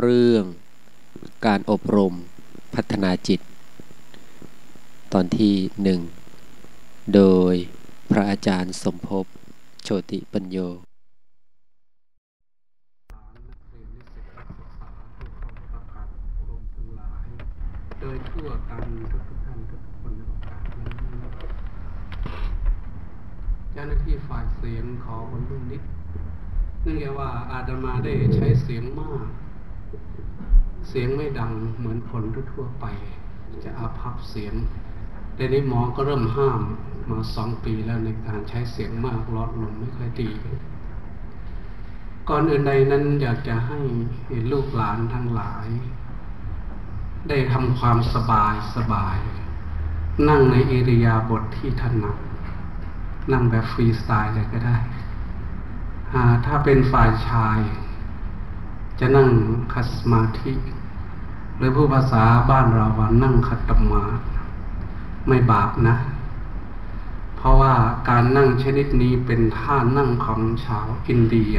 เรื่องการอบรมพัฒนาจิต ตอนที่หนึ่งโดยพระอาจารย์สมภพโชติปัญโย โดยทั่วกันทุกท่านทุกคนในโอกาสนี้เจ้าหน้าที่ฝ่ายเสียงขอคนรุ่นนิดเนื่องจากว่าอาตมาได้ใช้เสียงมาก เสียงไม่ดังเหมือนคนทั่วไป จะอาภัพเสียงแต่นี้หมอก็เริ่มห้ามมาสองปีแล้วในการใช้เสียงมากลอดลมไม่ค่อยดี ก่อนอื่นใดนั้นอยากจะให้ลูกหลานทั้งหลาย ได้ทำความสบายสบาย นั่งในอิริยาบถทที่ถนัดนั่งแบบฟรีสไตล์เลยก็ได้ ถ้าเป็นฝ่ายชาย จะนั่งคัสมาธิหรือผู้ภาษาบ้านเราว่านั่งคัตมาไม่บาปนะ เพราะว่าการนั่งชนิดนี้เป็นท่านั่งของชาวอินเดีย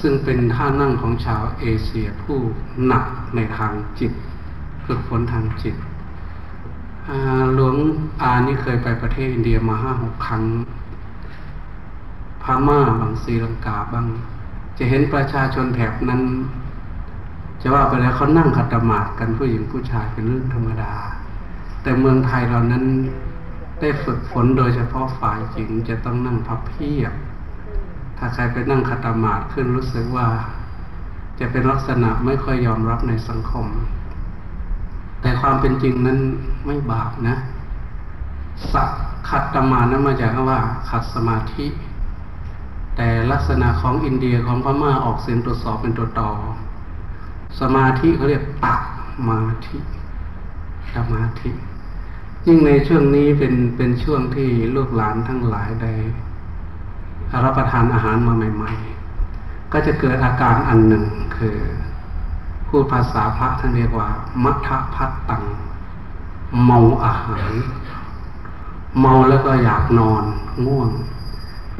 ซึ่งเป็นท่านั่งของชาวเอเชียผู้หนักในทางจิตฝึกฝนทางจิตหลวงอานี่เคยไปประเทศอินเดียมาห้าหกครั้งพม่าบางศรีลังกาบ้าง จะเห็นประชาชนแถบนั้น จะว่าไปแล้วเขานั่งขัดมาดกันผู้หญิงผู้ชายเป็นเรื่องธรรมดา แต่เมืองไทยเรานั้นได้ฝึกฝนโดยเฉพาะฝ่ายหญิงจะต้องนั่งพับเพียบ ถ้าใครไปนั่งขัดมาดขึ้นรู้สึกว่า จะเป็นลักษณะไม่ค่อยยอมรับในสังคม แต่ความเป็นจริงนั้นไม่บาปนะสักขัดตมานั้นมาจากคำว่าขัดสมาธิ แต่ลักษณะของอินเดียของพม่าออกเสียงตัวสอบเป็นตัวต่อ สมาธิเขาเรียกตักมาธิสมาธิ ยิ่งในช่วงนี้เป็นเป็นช่วงที่ลูกหลานทั้งหลายได้รับประทานอาหารมาใหม่ๆ ก็จะเกิดอาการอันหนึ่งคือ พูดภาษาพระท่านเรียกว่า มัทพัตตัง เมาอาหาร เมาแล้วก็อยากนอนง่วง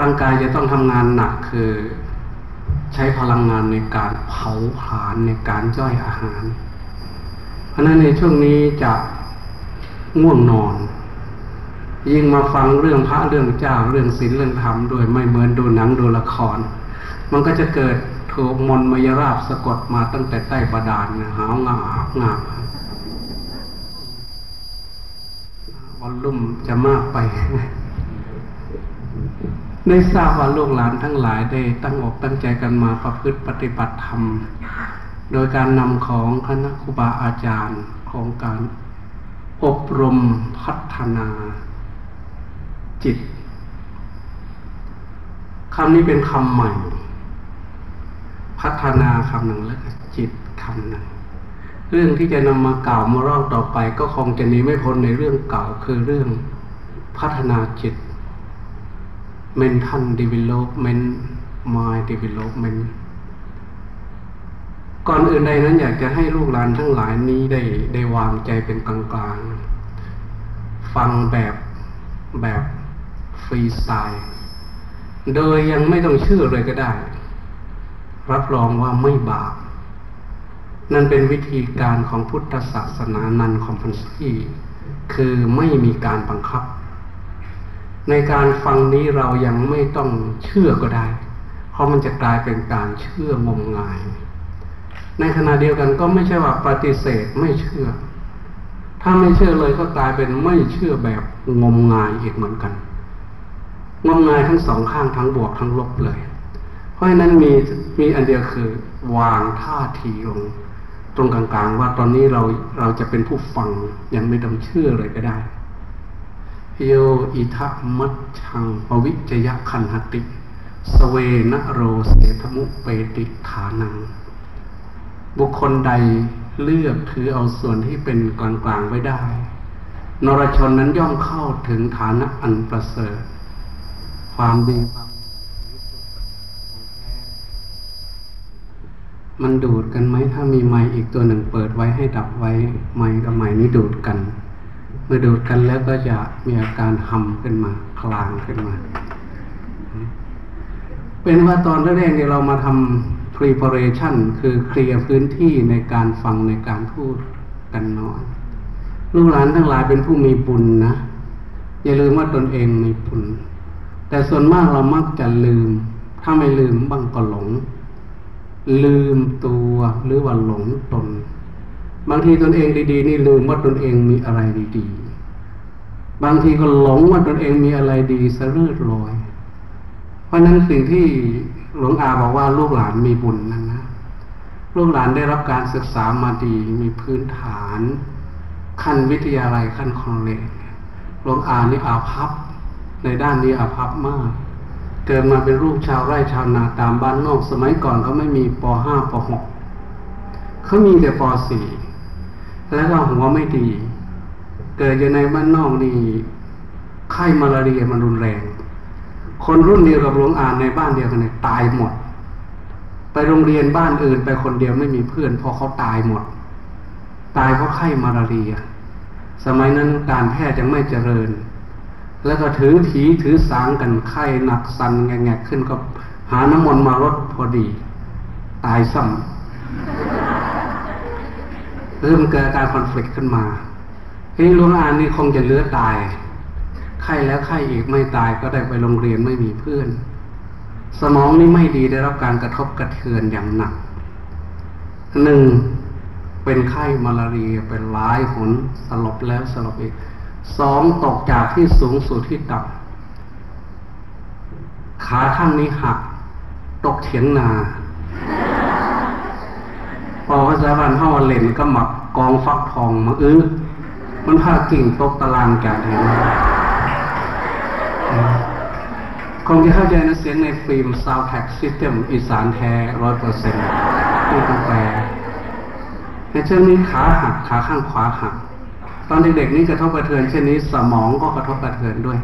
ร่างกายจะต้องทำงานหนักคือ ใช้พลังงานในการเผาผลาญในการย่อยอาหาร เพราะนั้นในช่วงนี้จะง่วงนอน ยิ่งมาฟังเรื่องพระเรื่องเจ้าเรื่องศีลเรื่องธรรมด้วยไม่เหมือนดูหนังดูละคร มันก็จะเกิดถูกมนมยราบสะกดมาตั้งแต่ใต้บาดาลนะหาวงาหงาวันลุ่มจะมากไป ได้ทราบว่าลูกหลานทั้งหลายได้ตั้งอกตั้งใจกันมาประพฤติปฏิบัติธรรม โดยการนำของคณะครูบาอาจารย์ของการอบรมพัฒนาจิตคำนี้เป็นคำใหม่ พัฒนาคำหนึ่งแล้วจิตคำหนึ่งเรื่องที่จะนำมากล่าวมารอบต่อไป ก็คงจะหนีไม่พ้นในเรื่องเก่าคือเรื่องพัฒนาจิต mental development mind development ก่อนอื่นใดนั้นอยากจะให้ลูกหลานทั้งหลายนี้ได้ได้วางใจเป็นกลางๆ ฟังแบบแบบฟรีสไตล์ โดยยังไม่ต้องเชื่อเลยก็ได้ รับรองว่าไม่บาป นั่นเป็นวิธีการของพุทธศาสนานันคอมพันซีคือไม่มีการบังคับ ในการฟังนี้เรายังไม่ต้องเชื่อก็ได้ เพราะมันจะกลายเป็นการเชื่องมงาย ในขณะเดียวกันก็ไม่ใช่ว่าปฏิเสธไม่เชื่อ ถ้าไม่เชื่อเลยก็กลายเป็นไม่เชื่อแบบงมงายอีกเหมือนกัน งมงายทั้งสองข้างทั้งบวกทั้งลบเลย เพราะฉะนั้นมีมีอันเดียวคือวางท่าทีลงตรงกลางๆ ว่าตอนนี้เราเราจะเป็นผู้ฟังยังไม่ต้องเชื่อเลยก็ได้ โยอิทะมัชชังปวิจยะคันหติ สเวนโรเสธมุเปติฐานัง บุคคลใดเลือกถือเอาส่วนที่เป็นกลางๆไว้ได้ นรชนนั้นย่อมเข้าถึงฐานะอันประเสริฐ ความดีความมันดูดกันไหมถ้ามีไม้อีกตัวหนึ่งเปิดไว้ให้ดับไว้ ไม้กับไม้นี้ดูดกัน เมื่อดูดกันแล้วก็จะมีอาการหำขึ้นมา คลางขึ้นมา เป็นว่าตอนแรกๆเนี่ยเรามาทำ preparation คือเคลียร์พื้นที่ในการฟังในการพูดกันน้อยลูกหลานทั้งหลายเป็นผู้มีบุญนะ อย่าลืมว่าตนเองมีบุญ แต่ส่วนมากเรามักจะลืม ถ้าไม่ลืมบ้างก็หลง ลืมตัวหรือว่าหลงตน บางทีตนเองดีๆ นี่ลืมว่าตนเองมีอะไรดีๆ บางทีก็หลงว่าตนเองมีอะไรดีสะเลือดลอย เพราะนั้นสิ่งที่หลวงอาบอกว่าลูกหลานมีบุญนั้นนะ ลูกหลานได้รับการศึกษามาดีมีพื้นฐาน ขั้นวิทยาลัยขั้นคอนเลจหลวงอานี่อาภัพในด้านนี้อาภัพมาก เกิดมาเป็นลูกชาวไร่ชาวนาตามบ้านนอกสมัยก่อนเขาไม่มีป .5 ป .6 เขามีแต่ป .4 แล้วก็หัวไม่ดี เกิดอยู่ในบ้านนอกนี่ไข้มาลาเรียมันรุนแรง คนรุ่นเดียวกับหลวงอาในบ้านเดียวกันเนี่ยตายหมด ไปโรงเรียนบ้านอื่นไปคนเดียวไม่มีเพื่อนเพราะเขาตายหมด ตายเพราะไข้มาลาเรีย สมัยนั้นการแพทย์ยังไม่เจริญ แล้วก็ถือผีถือสางกันไข้หนักสันแงกขึ้นก็หาน้ำมนต์มารดพอดี ตายซ้ำเริ่มเกิดการคอนฟ lict ขึ้นมา ทีนี้หลวงอานนี่คงจะเลือตายไข้แล้วไข้อีกไม่ตายก็ได้ไปโรงเรียนไม่มีเพื่อน สมองนี่ไม่ดีได้รับการกระทบกระเทือนอย่างหนักหนึ่งเป็นไข้มาลาเรียเป็นหลายหนสลบแล้วสลบอีกสองตกจากที่สูงสู่ที่ต่ำขาข้างนี้หัก ตกเถียงนาพอพระสาวันห้าวันเล่นก็หมักกองฟักทองมาอื้อ มันพากิ่งตกตารางจากเห็นคงจะเข้าใจนะเสียงในฟิล์ม Soundtrack System อีสานแท้ร้อยเปอร์เซ็นต์ไม่ต้องแปลในเช่นนี้ขาหักขาข้างขวาหัก ตอนเด็กๆนี่กระทบกระเทือนเช่นนี้สมองก็กระทบกระเทือนด้วย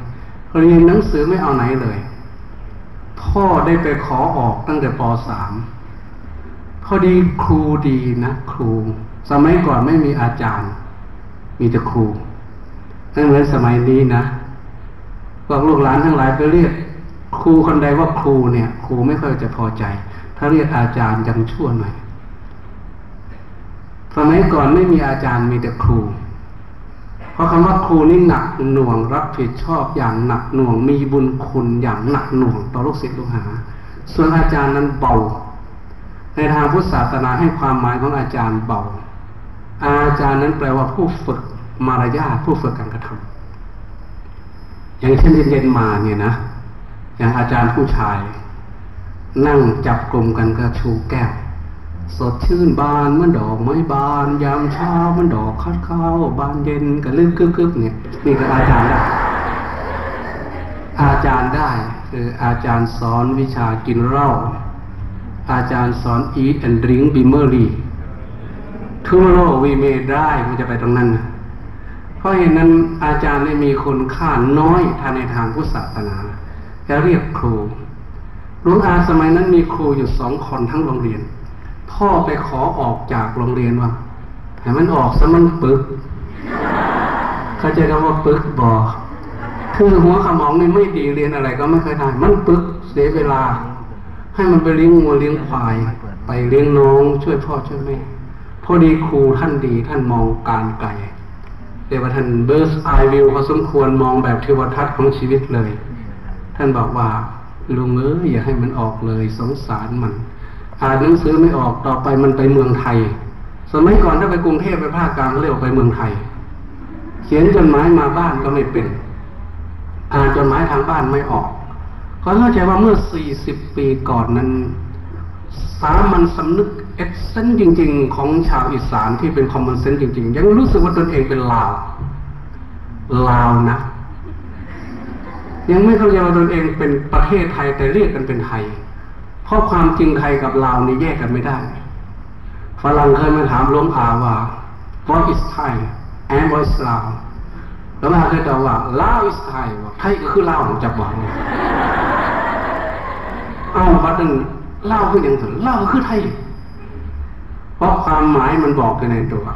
เรียนหนังสือไม่เอาไหนเลย พ่อได้ไปขอออกตั้งแต่ป .3 พอดีครูดีนะ ครู สมัยก่อนไม่มีอาจารย์ มีแต่ครูไม่นเหมือนสมัยนี้นะพวกลูกหลานทั้งหลายไปเรียกครูคนใดว่าครูเนี่ย ครูไม่ค่อยจะพอใจ ถ้าเรียกอาจารย์ยังชั่วหน่อยสมัยก่อนไม่มีอาจารย์มีแต่ครู เพราะคำว่าครูนี่หนักหน่วงรับผิดชอบอย่างหนักหน่วง มีบุญคุณอย่างหนักหน่วงต่อลูกศิษย์ลูกหา ส่วนอาจารย์นั้นเบา ในทางพุทธศาสนาให้ความหมายของอาจารย์เบา อาจารย์นั้นแปลว่าผู้ฝึกมารยาทผู้ฝึกการกระทำอย่างเช่นเย็นมาเนี่ยนะอย่างอาจารย์ผู้ชาย นั่งจับกลุ่มกันก็ชูแก้ว สดชื่นบานมันดอกไม้บาน ยามเช้ามันดอกคัดเข้าบานเย็นก็ลึกกึกๆเนี่ยนี่ก็อาจารย์ได้อาจารย์ได้คืออาจารย์สอนวิชากินเหล้าอาจารย์สอน eat and drink b e m e r y tomorrow we may die มันจะไปตรงนั้นนะเพราะเหตุนั้นอาจารย์ได้มีคุณค่าน้อยทางในทางพุทธศาสนาจะเรียกครูหลวงอาสมัยนั้นมีครูอยู่สองคนทั้งโรงเรียน พ่อไปขอออกจากโรงเรียนว่าให้มันออกซะมันปึก เขาใจคำว่าปึกบอกคือหัวขมองนี่ไม่ดีเรียนอะไรก็ไม่เคยได้มันปึกเสียเวลา ให้มันไปเลี้ยงงัวเลี้ยงควาย ไปเลี้ยงน้องช่วยพ่อช่วยแม่ พอดีครูท่านดีท่านมองการไกลเรียกว่าท่านเบิร์สไอวิวพอสมควรมองแบบเทวทัศน์ของชีวิตเลย ท่านบอกว่าลุงเอ้ยอย่าให้มันออกเลยสงสารมัน อ่านหนังสือไม่ออกต่อไปมันไปเมืองไทย สมัยก่อนถ้าไปกรุงเทพไปภาคกลางเรียกไปเมืองไทย เขียนจดหมายมาบ้านก็ไม่เป็น อ่านจดหมายทางบ้านไม่ออกเขาเข้าใจว่าเมื่อ 40 ปีก่อนนั้น สามัญสำนึก เอ็กเซนจริง ๆ ของชาวอีสานที่เป็นคอมมอนเซนจริง ๆ ยังรู้สึกว่าตนเองเป็นลาว ลาวนะ ยังไม่เข้าใจว่าตนเองเป็นประเทศไทยแต่เรียกกันเป็นไทยเพราะความจริงไทยกับลาวนี่แยกกันไม่ได้ฝรั่งเคยมาถามหลวงอาว่า what is Thai and what is Lao แล้วมาเคยตอบว่า Lao is Thai ว่าไทยก็คือลาวจะบอกเนี่ยเอาบัดนึงเล่าคืออย่างสุดเล่าคือไทย ราะความหมายมันบอกกันในตัว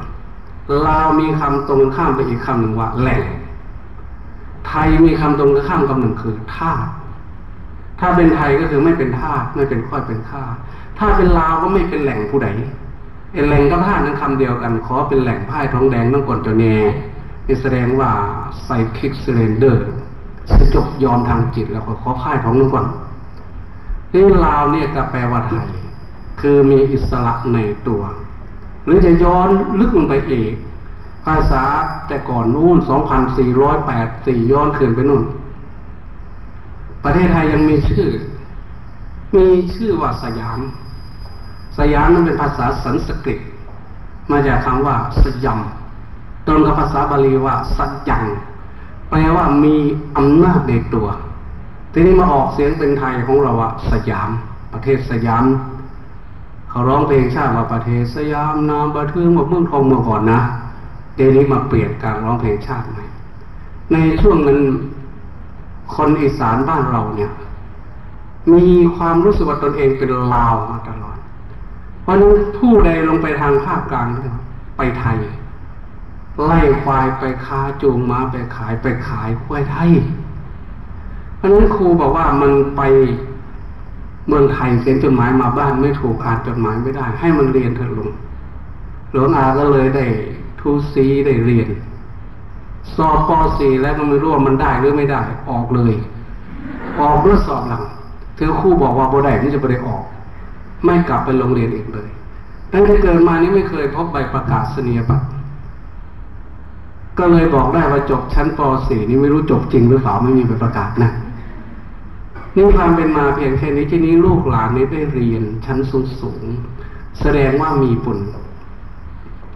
ลาวมีคำตรงข้ามไปอีกคำหนึ่งว่าแหล่งไทยมีคำตรงข้ามคำหนึ่งคือท่าถ้าเป็นไทยก็คือไม่เป็นท่าไม่เป็นค่อยเป็นข้าถ้าเป็นลาวก็ไม่เป็นแหล่งผู้ใดไอแหล่งกับท่านั้นคำเดียวกัน ขอเป็นแหล่งพ่ายท้องแดงต้องก่อนจะแน่นี่แสดงว่าไซคิกเซเลนเดอร์สจบยอมทางจิตแล้วขอพ่ายท้องนั้นก่อนนี่ลาวเนี่ยก็แปลว่าไทย คือมีอิสระในตัว หรือจะย้อนลึกลงไปอีกภาษาแต่ก่อนนู่น 2,408ย้อนขึ้นไปนู่น ประเทศไทยยังมีชื่อ มีชื่อว่าสยาม สยามนั้นเป็นภาษาสันสกฤต มาจากคำว่าสยามตรงกับภาษาบาลีว่าสัจจังแปลว่ามีอำนาจในตัว ทีนี้มาออกเสียงเป็นไทยของเราว่าสยาม ประเทศสยาม เขาร้องเพลงชาติว่าประเทศสยามนามประเทืองว่าเมืองทองมื่อก่อนนะเดี๋ยวนี้มาเปลี่ยนการร้องเพลงชาติใหม่ในช่วงนั้นคนอีสานบ้านเราเนี่ย มีความรู้สึกว่าตนเองเป็นลาวมาตลอด เพราะนั้นผู้ใดลงไปทางภาคกลางไปไทย ไล่ควายไปค้าจูงม้าไปขายไปขายควายไทย เพราะนั้นครูบอกว่ามันไป เมืองไทยเขียนจดหมายมาบ้านไม่ถูกอ่านจดหมายไม่ได้ ให้มันเรียนเถอะลุงหลวงอาก็เลยได้ทูซีได้เรียนสอบป .4 แล้วก็ไม่รู้ว่ามันได้หรือไม่ได้ ออกเลย ออกด้วยสอบหลังเธอครู่บอกว่าโบได้ที่จะไปได้ออก ไม่กลับไปโรงเรียนอีกเลยตั้งแต่เกิดมานี้ไม่เคยพบใบประกาศนียบัตรก็เลยบอกได้ว่าจบชั้นป .4 นี่ไม่รู้จบจริงหรือเปล่าไม่มีใบประกาศนะ นี่ความเป็นมาเพียงแค่นี้ที่นี้ลูกหลานนี้ได้เรียนชั้นสูงสูงแสดงว่ามีบุญ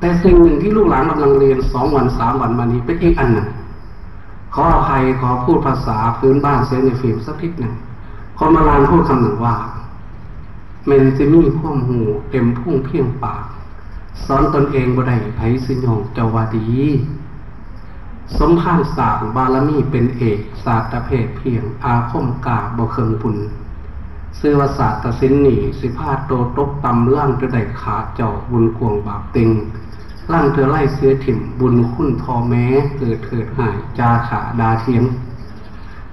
แต่สิ่งหนึ่งที่ลูกหลานกำลังเรียนสองวันสามวันมานี้เป็นอีกอันหนึ่งขออภัยขอพูดภาษาพื้นบ้านเสียงในฟิล์มสักทีหนึ่งขอมาลานพูดคำหนึ่งว่าเมนซิมี่ข้อมหูเต็มพุ่งเพียงปากสอนตนเองบ่ได้ไผสิยองเจาวาดี สมภารศาสตร์บาลมีเป็นเอกศาสตร์เพศเพียง อาคมกาบเคิงบุญซื้อวศาสตร์ตสินหนีสิพาโตตกตำล่างจะได้ขาเจ้าบุญกวงบาปติงล่างเธอไล่เสื้อถิ่มบุญคุณพอแม้เกิดเถิดหายจาขาดาเทียม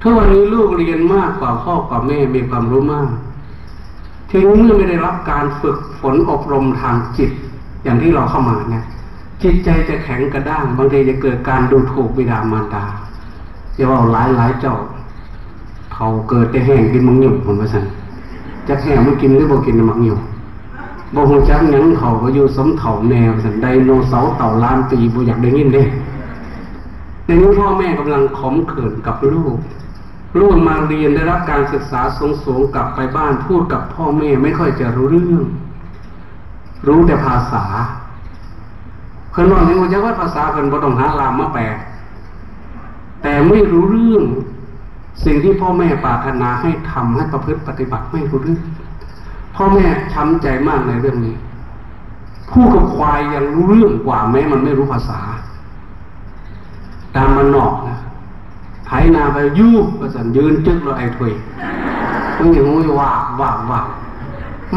ถ้าวันนี้ลูกเรียนมากกว่าพ่อกว่าแม่มีความรู้มากทีนี้เมื่อไม่ได้รับการฝึกฝนอบรมทางจิตอย่างที่เราเข้ามาเนี่ย จิตใจจะแข็งกระด้าง บางทีจะเกิดการดูถูกบิดามารดาจะว่าหลายหลายเจ้าเขาเกิดจะแห้งกินมังหยุ่ผลประสันจะแห้งมันกินหรือบ่กินมังหยุ่บ่หูจักยังเขาก็อยู่สมเถ่าแนวสันไดโนเสาร์เต่าล้านปีบ่อยากได้ยินเด้ในนี้พ่อแม่กำลังขมเขินกับลูกลูกมาเรียนได้รับการศึกษาสูงสูงกลับไปบ้านพูดกับพ่อแม่ไม่ค่อยจะรู้เรื่อง รู้แต่ภาษา พิ่นว่านี่ว่าว่าภาษาเพิ่นบ่ต้องหาลามมาแปลแต่ไม่รู้เรื่อง สิ่งที่พ่อแม่ปรารถนาให้ทำให้ประพฤติปฏิบัติไม่รู้เรื่องพ่อแม่ช้ำใจมากในเรื่องนี้ ผู้กับควายยังรู้เรื่องกว่าแม้มันไม่รู้ภาษา ตามมันนอกนะไถนาไปยู่ประสันยืนจึกเราไอ้ถวยมันอย่างงูว่าว่าว่า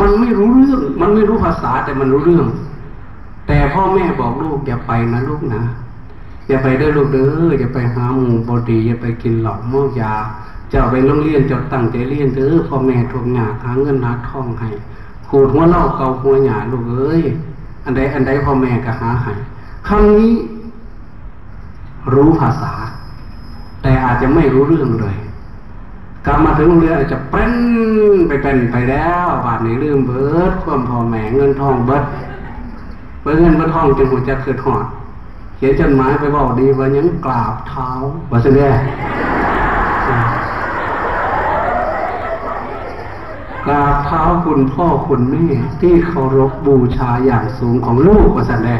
มันไม่รู้เรื่อง มันไม่รู้ภาษาแต่มันรู้เรื่อง แต่พ่อแม่บอกลูกอย่าไปนะลูกนะอย่าไปได้ลูกเด้ออย่าไปหาหมูบดีอย่าไปกินเหล้าเมายาจะไปโรงเรียนจะตั้งใจเรียนเด้อพ่อแม่ทวงหยาหาเงินหาทองให้ขูดหัวเล่าเกาหัวหยาลูกเอ้ยอันใดอันใดพ่อแม่ก็หาให้คำนี้ รู้ภาษา แต่อาจจะไม่รู้เรื่องเลยกลับมาถึงโรงเรียนอาจจะเป็นไปเป็นไปแล้วบาดนี้ลืมเบิดความพ่อแม่เงินทองเบิด เบิดเงินเบิดทองจนหัวจะเกิดหอด เขียนจดหมายไปบอกดีว่ายังกราบเท้าว่าเสด็จกราบเท้าคุณพ่อคุณแม่ที่เคารพบูชาอย่างสูงของลูกว่าสันแด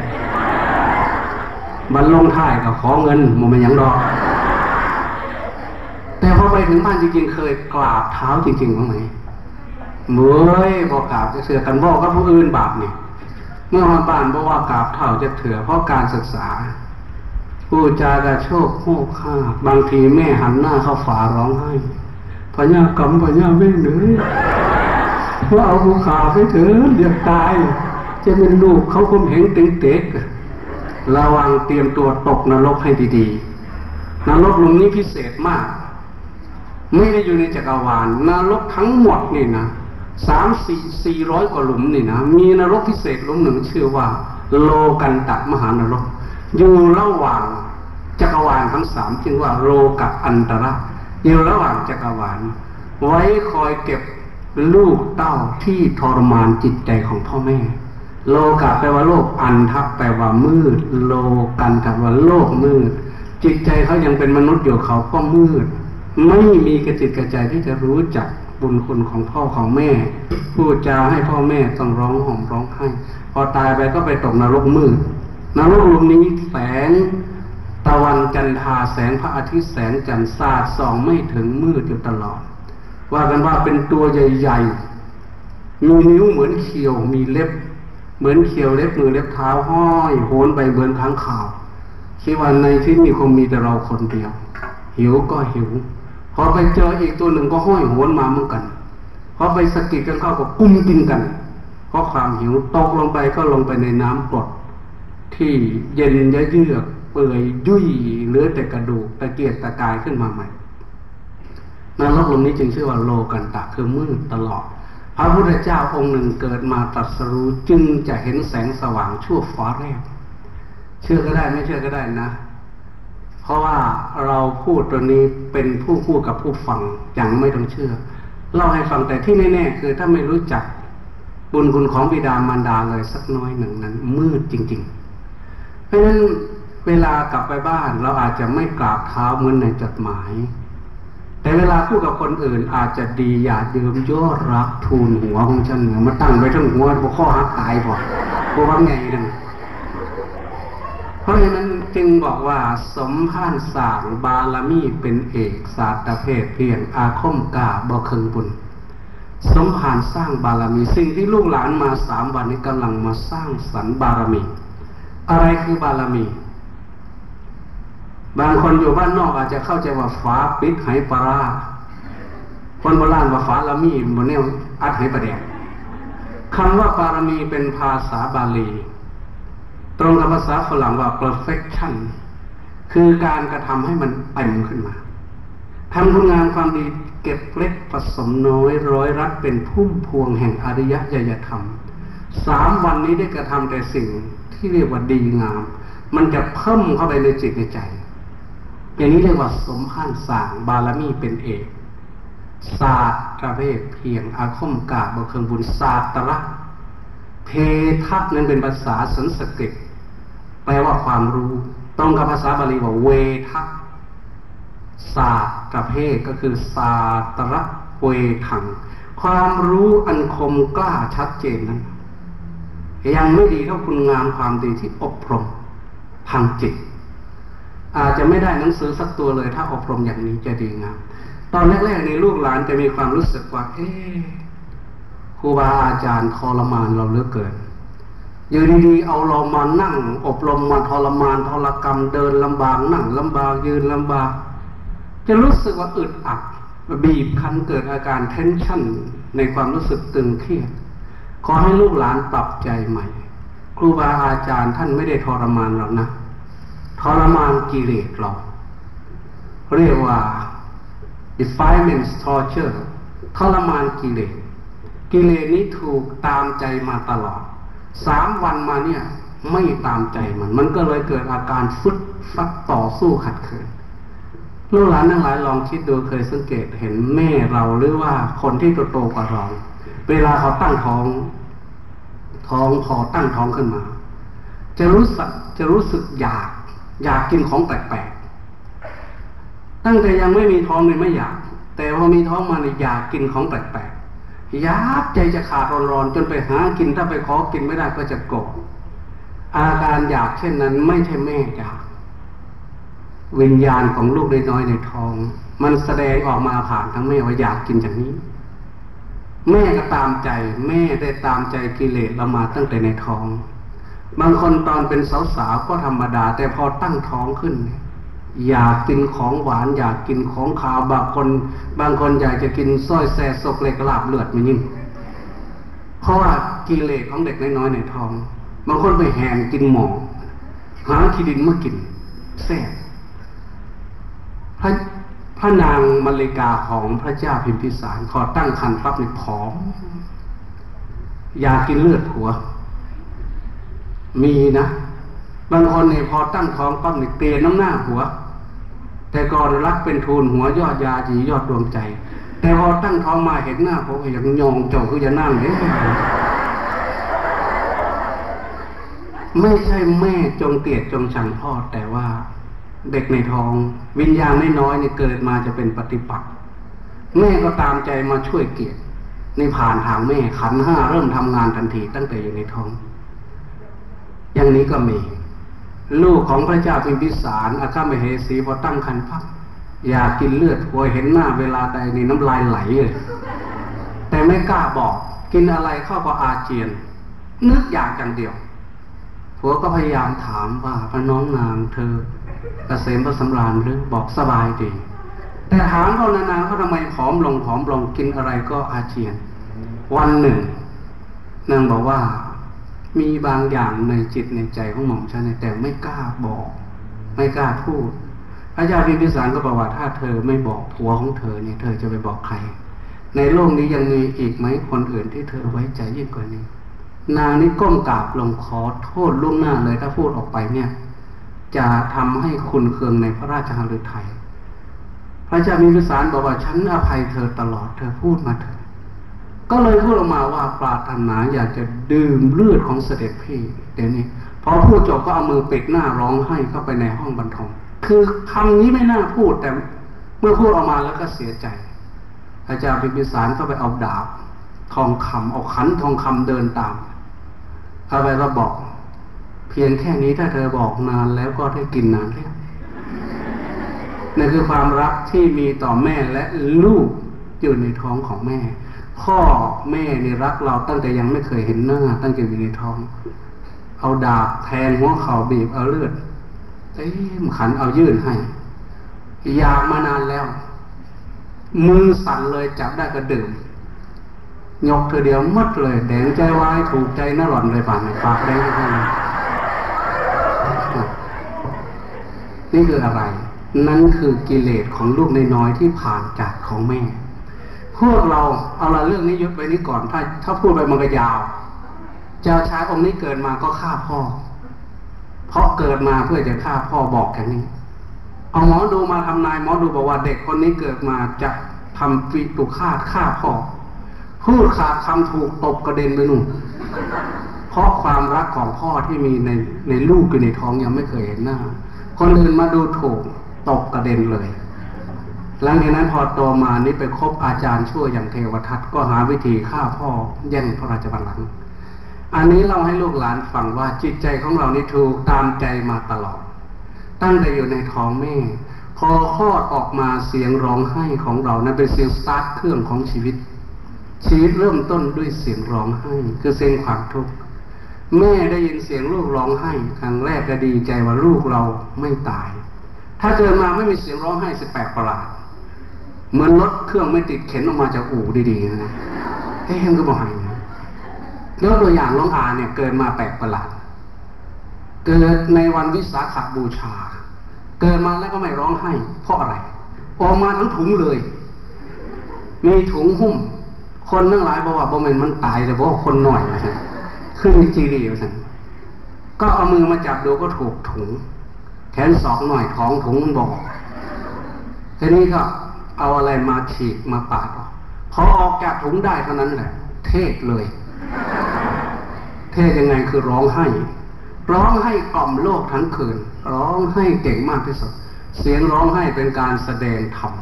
บันลงท้ายกับขอเงินมันเป็นยังดอกแต่พอไปถึงบ้านจริงๆ เคยกราบเท้าจริงๆบ้างไหมเมื่อยบอกกราบจะเสือกันบอกกับผู้อื่นบาปเนี่ย เมื่อมาบ้านบอกว่ากราบเท้าจะเถื่อเพราะการศึกษาผู้จากระโชคโมกข้าบางทีแม่หันหน้าเข้าฝาร้องไห้พญากรรมพญาไม่เหนื่อยว่าเอาภูขาไปเถอะเดี๋ยวตาย จะเป็นลูกเขาคมเหงตึงเต็กระวังเตรียมตัวตกนรกให้ดีๆนรกลุมนี้พิเศษมาก ไม่ได้อยู่ในจักรวาลนรกทั้งหมดนี่นะ สามสี่สี่ร้อยกว่าหลุมนี่นะมีนรกพิเศษหลุมหนึ่งชื่อว่า โลกันตะมหานรก อยู่ระหว่างจักรวาลทั้งสามจึงว่าโลกับอันตระอยู่ระหว่างจักรวาล ไว้คอยเก็บลูกเต้าที่ทรมานจิตใจของพ่อแม่ โลกะแปลว่าโลกอันทับแปลว่ามืด โลกันแปลว่าโลกมืด จิตใจเขายังเป็นมนุษย์อยู่เขาก็มืด ไม่มีกระจิตกระใจที่จะรู้จัก บุญคุณของพ่อของแม่พูดจาให้พ่อแม่ต้องร้องห่มร้องไห้พอตายไปก็ไปตกนรกมืดนรกลุมนี้แสงตะวันจันทาแสงพระอาทิตย์แสงจันทร์สาดส่องไม่ถึงมืดอยู่ตลอด ว่ากันว่าเป็นตัวใหญ่ๆมีนิ้วเหมือนเขียวมีเล็บ เหมือนเขียวเล็บมือเล็บเท้าห้อยโหนไปเหมือนค้างข่าวคิดว่าในที่นี้คงมีแต่เราคนเดียว หิวก็หิว พอไปเจออีกตัวหนึ่งก็ห้อยโหนมาเหมือนกันพอไปสกิดกันเข้าก็กุ้มกินกันเพราะความหิวตกลงไปก็ลงไปในน้ำกรดที่เย็นเยือกเปื่อยยุ่ยเหลือแต่กระดูกตะเกียกตะกายขึ้นมาใหม่นรกลมนี้จึงชื่อว่าโลกันตะคือมืดตลอด พระพุทธเจ้าองค์หนึ่งเกิดมาตรัสรู้จึงจะเห็นแสงสว่างชั่วฟ้าแรก เชื่อก็ได้ไม่เชื่อก็ได้นะ เพราะว่าเราพูดตัวนี้เป็นผู้พูดกับผู้ฟังอย่างไม่ต้องเชื่อ เล่าให้ฟังแต่ที่แน่ๆคือถ้าไม่รู้จักบุญคุณของบิดามารดาเลยสักน้อยหนึ่งนั้น มืดจริง ๆ เพราะฉะนั้นเวลากลับไปบ้าน เราอาจจะไม่กราบเท้าเหมือนในจดหมาย แต่เวลาพูดกับคนอื่นอาจจะดีอย่าเดิมยอดรักทูลหัวของฉันเหนือมาตั้งไว้ทั้งหัวหัวข้อหักตายพอพวกว่าไงนั่น เพราะฉะนั้นจึงบอกว่าสมพานสางบาลมีเป็นเอกศาสตรเพศเพียงอาคมกาบอคึงบุญ สมผานสร้างบารมีสิ่งที่ลูกหลานมาสามวันนี้กำลังมาสร้างสรรบารมี อะไรคือบารมี บางคนอยู่บ้านนอกอาจจะเข้าใจว่าฟ้าปิดไหปราคนโบราณว่าฟ้าละมีโมเนลอัดไหประเดกคำว่าบารมีเป็นภาษาบาลี ตรงกับภาษาฝรั่งว่า perfection คือการกระทำให้มันเต็มขึ้นมาทำคุณงานความดีเก็บเล็กผสมน้อยร้อยรัดเป็นพุ่มพวงแห่งอริยญาธรรมสามวันนี้ได้กระทำแต่สิ่งที่เรียกว่าดีงาม มันจะเพิ่มเข้าไปในจิตในใจอย่างนี้เรียกว่าสมพันธ์สางบารมีเป็นเอกศาสตระเภทเพียงอาคมกาบบเครืองบุญศาสตร์ตระเพทักนั้นเป็นภาษาสันสกฤต แปลว่าความรู้ ตรงกับภาษาบาลีว่าเวทักศาสตร์ประเภทก็คือศาสตระเวทัง ความรู้อันคมกล้าชัดเจนนั้น ยังไม่ดีเท่าคุณงามความดีที่อบรมทางจิต อาจจะไม่ได้หนังสือสักตัวเลย ถ้าอบรมอย่างนี้จะดีงาม ตอนแรกๆในลูกหลานจะมีความรู้สึกว่า เอ๊ครูบาอาจารย์ทรมานเราเหลือเกิน อยู่ดีๆเอาเรามานั่ง อบรมมาทรมานทรกรรมเดินลำบากนั่งลำบากยืนลำบาก จะรู้สึกว่าอึดอัดบีบคั้นเกิดอาการเทนชั่นในความรู้สึกตึงเครียดขอให้ลูกหลานปรับใจใหม่ ครูบาอาจารย์ท่านไม่ได้ทรมานเรานะทรมานกิเลสเราเรียกว่า defilement torture ทรมานกิเลสกิเลสนี้ถูกตามใจมาตลอด สามวันมาเนี่ยไม่ตามใจมัน มันก็เลยเกิดอาการฟึดฟัดต่อสู้ขัดขืนลูกหลานทั้งหลายลองคิดดูเคยสังเกตเห็นแม่เราหรือว่าคนที่โตๆกว่าเรา เวลาเขาตั้งท้อง ท้องพอตั้งท้องขึ้นมา จะรู้สึกจะรู้สึกอยาก อยากกินของแปลกๆตั้งแต่ยังไม่มีท้องเลยไม่อยาก แต่พอมีท้องมาเนี่ยอยากกินของแปลก ยากใจจะขาดร้อนๆจนไปหากินถ้าไปขอกินไม่ได้ก็จะกรธอาการอยากเช่นนั้นไม่ใช่แม่อยากวิญญาณของลูกน้อยในท้อง มันแสดงออกมาผ่านทั้งแม่ว่าอยากกินอย่างนี้ แม่ก็ตามใจ แม่ได้ตามใจกิเลสเรามาตั้งแต่ในท้อง บางคนตอนเป็นสาวๆก็ธรรมดา แต่พอตั้งท้องขึ้น อยากกินของหวานอยากกินของขาวบางคน บางคนอยากจะกินสร้อยแซ่ศกเล็กลาบเลือดมันยิ่งเพราะว่ากิเลสของเด็กน้อยในท้องบางคนไปแหนกินหมอหาขี้ดินมากินแซ่พระพระนางมาริกาของพระเจ้าพิมพิสารขอตั้งคันปั๊บในผอม อยากกินเลือดผัว มีนะ บางคนเนี่ยพอตั้งท้องปั๊บเนี่ยเกลียน้ำหน้าผัว แต่ก่อนรักเป็นทูลหัวยอดยาจียอดดวงใจ แต่พอตั้งท้องมาเห็นหน้าผัวก็อย่างยองเจ้าก็จะนั่งเนี่ยไม่ใช่แม่จงเกลียดจงชังพ่อแต่ว่าเด็กในท้อง วิญญาณน้อยๆเนี่ยเกิดมาจะเป็นปฏิปักษ์แม่ก็ตามใจมาช่วยเกลียดนี่ผ่านทางแม่ขันห้าเริ่มทำงานทันทีตั้งแต่อยู่ในท้อง อย่างนี้ก็มี ลูกของพระเจ้าพิมพิสารอาฆาเมเหสีพอตั้งคันพักอยากกินเลือดผัวเห็นหน้าเวลาใดนี่น้ำลายไหลเลยแต่ไม่กล้าบอก กินอะไรเข้าก็อาเจียน นึกอยากอย่างเดียวผัวก็พยายามถามว่าพระน้องนางเธอเกษมพระสำราญหรือบอกสบายดี แต่ถามเขานานๆเขาทำไมผอมลงผอมลงกินอะไรก็อาเจียน วันหนึ่งนางบอกว่า มีบางอย่างในจิตในใจของหม่อมฉันแต่ไม่กล้าบอก ไม่กล้าพูดพระเจ้าพิมพิสารก็บอกว่าถ้าเธอไม่บอกผัวของเธอเนี่ยเธอจะไปบอกใคร ในโลกนี้ยังมีอีกไหมคนอื่นที่เธอไว้ใจยิ่งกว่านี้ นางนี่ก้มกราบลงขอโทษล่วงหน้าเลยถ้าพูดออกไปเนี่ย จะทำให้คุณเคืองในพระราชหฤทัยพระเจ้าพิพิสารบอกว่าฉันอภัยเธอตลอดเธอพูดมาเถอะ ก็เลยพูดออกมาว่าปรารถนาอยากจะดื่มเลือดของเสด็จพี่เดี๋ยวนี้พอพูดจบก็เอามือปิดหน้าร้องไห้เข้าไปในห้องบรรทมคือคำนี้ไม่น่าพูดแต่เมื่อพูดออกมาแล้วก็เสียใจพระเจ้าพิมพิสารก็ไปเอาดาบ ทองคำเอาขันทองคำเดินตามเอาไปก็บอก เพียงแค่นี้ถ้าเธอบอกนานแล้วก็ได้กินนานแล้วนั่นคือความรักที่มีต่อแม่และลูกอยู่ในท้องของแม่ พ่อแม่นี่รักเราตั้งแต่ยังไม่เคยเห็นหน้า ตั้งแต่อยู่ในท้อง เอาดาบแทนหัวเข่าบีบเอาเลือดเอ้มขันเอายื่นให้อยากมานานแล้ว มือสั่นเลยจับได้ก็ดื่มยกเธอเดียวมัดเลยแดงใจวายถูกใจน่าหล่อนเลยป่านปากแดงให้นี่คืออะไร นั่นคือกิเลสของลูกนน้อยที่ผ่านจากของแม่ พวกเราเอาละเรื่องนี้ยุดไว้นี้ก่อนถ้าถ้าพูดไปมันก็ยาวเจ้าชายองค์นี้เกิดมาก็ฆ่าพ่อ เพราะเกิดมาเพื่อจะฆ่าพ่อบอกแค่นี้ เอาหมอดูมาทำนายหมอดูบอกว่าเด็กคนนี้เกิดมาจะทำฟิตุฆาตฆ่าพ่อพูดขาดคำถูกตบกระเด็นไปนู่นเพราะความรักของพ่อที่มีในในลูกอยู่ในท้องยังไม่เคยเห็นหน้าคนอื่นมาดูถูกตบกระเด็นเลย หลังจากนั้นพอโตมานี่ไปคบอาจารย์ชั่วอย่างเทวทัตก็หาวิธีฆ่าพ่อแย่งพระราชบัลลังก์อันนี้เราให้ลูกหลานฟังว่าจิตใจของเรานี่ถูกตามใจมาตลอด ตั้งแต่อยู่ในท้องแม่ พอคลอดออกมาเสียงร้องไห้ของเรานั้นเป็นเสียงสตาร์ทเครื่องของชีวิต ชีวิตเริ่มต้นด้วยเสียงร้องไห้ คือเสียงความทุกข์แม่ได้ยินเสียงลูกร้องไห้ครั้งแรกก็ดีใจว่าลูกเราไม่ตาย ถ้าเกิดมาไม่มีเสียงร้องไห้สิแปลกประหลาด เหมือนรถเครื่องไม่ติดเข็นออกมาจากอู่ดีๆนะเฮ้ยมันก็บอกให้แล้วตัวอย่างน้องอาเนี่ยเกิดมาแปลกประหลาด เกิดในวันวิสาขบูชา เกิดมาแล้วก็ไม่ร้องไห้ เพราะอะไร ออกมาทั้งถุงเลย มีถุงหุ้ม คนทั้งหลายบอกว่าบ่เมนมันตายแต่บอกคนหน่อยนะขึ้นจีรีอยู่สันก็เอามือมาจับดูก็ถูกถุง แขนสองหน่อยท้องถุงมันบอกทีนี้ก็ เอาอะไรมาฉีกมาปาดออกพอออกจากถุงได้เท่านั้นแหละ เทศเลย เทศยังไงคือร้องไห้ ร้องให้กล่อมโลกทั้งคืน ร้องให้เก่งมากที่สุด เสียงร้องไห้เป็นการแสดงธรรม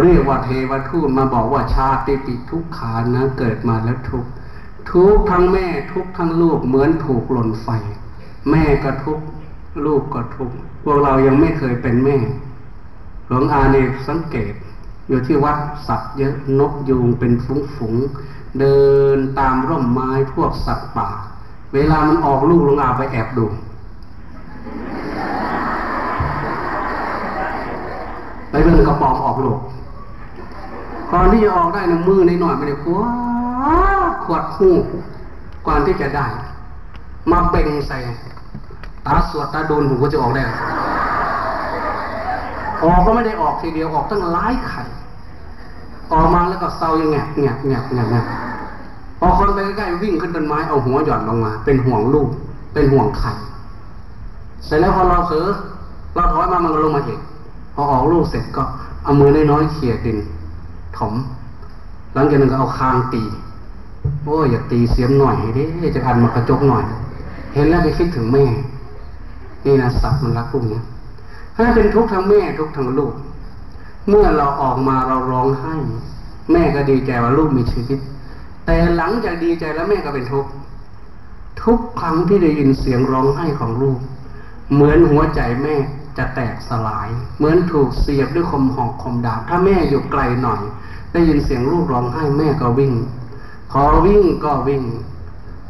เรียกว่าเทวทูตมาบอกว่าชาติปิทุกขานะเกิดมาแล้วทุกทุกทั้งแม่ทุกทั้งลูกเหมือนถูกหล่นไฟ แม่ก็ทุกลูกก็ทุกพวกเรายังไม่เคยเป็นแม่ หลวงอาเนสังเกต อยู่ที่วัดสัตว์เยอะนกยูงเป็นฝูงๆเดินตามร่มไม้พวกสัตว์ป่า เวลามันออกลูกหลวงอาไปแอบดูไปเบิ่งกระป๋องออกลูกก่อนที่จะออกได้นะมือในหน่อยไม่ได้ขวดขวดหูก่อนที่จะได้ มาเป่งใส่ตาสวดตาโดนหูก็จะออกได้ ออกก็ไม่ได้ออกทีเดียวออกตั้งหลายไข่ออกมาแล้วก็เศร้ายังไงเงียบเงียบเงียบเงียบพอคนไปใกล้ๆวิ่งขึ้นต้นไม้เอาหัวหย่อนลงมา เป็นห่วงลูก เป็นห่วงไข่เสร็จแล้วพอเราเผลอเราถอยมามันก็ลงมาอีกพอออกลูกเสร็จก็เอามือน้อยๆเขี่ยดินถม หลังจากนั้นก็เอาคางตีโอ้ยอย่าตีเสียมหน่อยดิจะอันมากระจกหน่อย เห็นแล้วก็คิดถึงแม่ นี่นะสัตว์มันรักลูกเนี้ย ถ้าเป็นทุกข์ทั้งแม่ทุกข์ทั้งลูก เมื่อเราออกมาเราร้องไห้ แม่ก็ดีใจว่าลูกมีชีวิต แต่หลังจากดีใจแล้วแม่ก็เป็นทุกข์ทุกครั้งที่ได้ยินเสียงร้องไห้ของลูก เหมือนหัวใจแม่จะแตกสลาย เหมือนถูกเสียบด้วยคมหอกคมดาบถ้าแม่อยู่ไกลหน่อย ได้ยินเสียงลูกร้องไห้แม่ก็วิ่ง พอวิ่งก็วิ่ง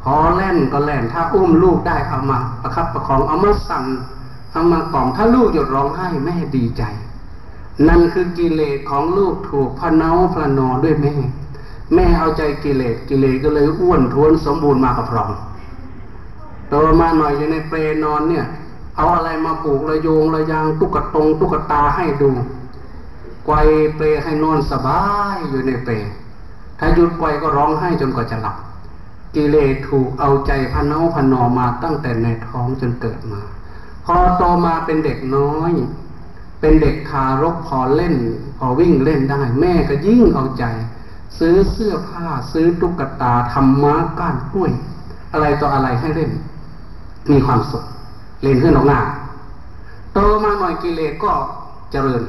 พอแล่นก็แล่นถ้าอุ้มลูกได้เอามา ประคับประคองเอามาสั่น เอามากล่อมถ้าลูกหยุดร้องไห้แม่ดีใจ นั่นคือกิเลสของลูกถูกพเนาพนอด้วยแม่ แม่เอาใจกิเลสกิเลสก็เลยอ้วนท้วนสมบูรณ์มากับพร้อมโตมาหน่อยอยู่ในเปรนอนเนี่ย เอาอะไรมาปลูกระโยงระยางตุ๊กตงตุ๊กตาให้ดูไกวเปรให้นอนสบายอยู่ในเปรถ้าหยุดไกวก็ร้องไห้จนกว่าจะหลับกิเลสถูกเอาใจพเนาพนอมาตั้งแต่ในท้องจนเกิดมา พอโตมาเป็นเด็กน้อย เป็นเด็กทารกพอเล่น พอวิ่งเล่นได้ แม่ก็ยิ่งเอาใจ ซื้อเสื้อผ้าซื้อตุ๊กตาทำม้าก้านกล้วย อะไรต่ออะไรให้เล่น มีความสุขเล่นขึ้นออกหน้าโตมาหน่อยกิเลสก็เจริญ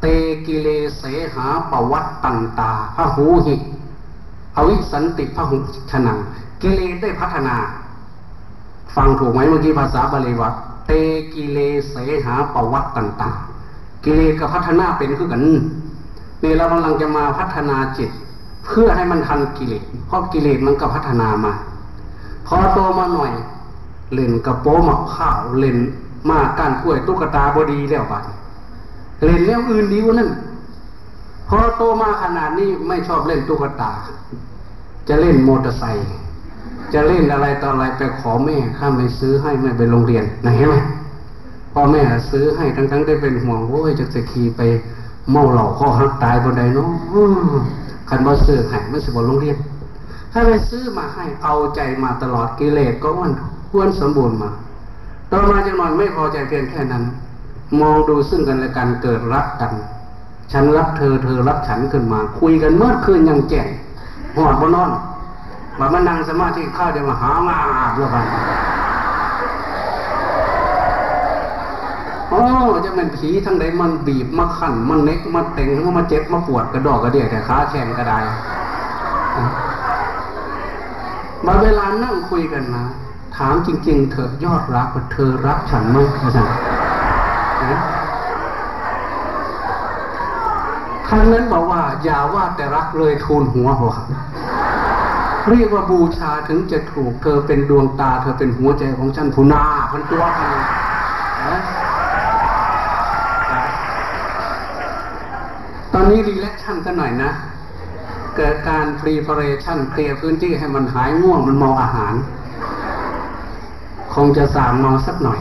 เตกิเลเสหาปวัตตันตาพระหูหิอวิสันติพระหุชนัง กิเลสได้พัฒนา ฟังถูกไหมเมื่อกี้ภาษาบาลีว่า เตกิเลเสหาประวัติตันตากิเลสกับพัฒนาเป็นคือกันนี่เรากำลังจะมาพัฒนาจิต เพื่อให้มันทันกิเลสเพราะกิเลสมันก็พัฒนามา พอโตมาหน่อยเล่นกระโปงหมอกข้าวเล่นมาก้านกล้วยตุ๊กตาบอดีแล้วบัดเล่นแล้วอื่นดีกว่านั้นพอโตมาขนาดนี้ไม่ชอบเล่นตุ๊กตา จะเล่นมอเตอร์ไซค์ จะเล่นอะไรต่ออะไรไปขอแม่ข้าไม่ซื้อให้ไม่ไปโรงเรียนนะเห็นไหมพ่อแม่ซื้อให้ทั้งๆได้เป็นห่วงโอ้ยจะจะขี่ไปเมาเหล่าข้อหักตายบนใดเนาะคันบ่ซื้อให้ไม่สบโรงเรียน ถ้าไปซื้อมาให้เอาใจมาตลอดกิเลสก็มันควรสมบูรณ์มา ต่อมาจังหน่อยไม่พอใจเพียงแค่นั้น มองดูซึ่งกันและกันเกิดรักกัน ฉันรักเธอเธอรักฉันขึ้นมา คุยกันเมื่อคืนยังแจ่งหอดบนนอน ว่ามันนั่งสมาธิข้าวเดี๋ยวมาหามาอาบแล้วกันโอ้จะเป็นผีทั้งใดมันบีบมาขันมันเน็กมาเต็งมาเจ็บมาปวดกระดอกกระเดียแต่ขาแข็งกระไดมาเวลานั่งคุยกันนะถามจริง ๆ เธอยอดรักว่าเธอรักฉันไหมอาจารย์ครั้งนั้นบอกว่า อย่าว่าแต่รักเลยทูลหัวหัว เรียกว่าบูชาถึงจะถูก เธอเป็นดวงตา เธอเป็นหัวใจของฉันผู้นาพันตัวกันตอนนี้รีแลกชั่นกันหน่อยนะ เกิดการพรีพเรชั่นเคลียร์พื้นที่ให้มันหายง่วงมันมองอาหาร คงจะสามนอนสักหน่อย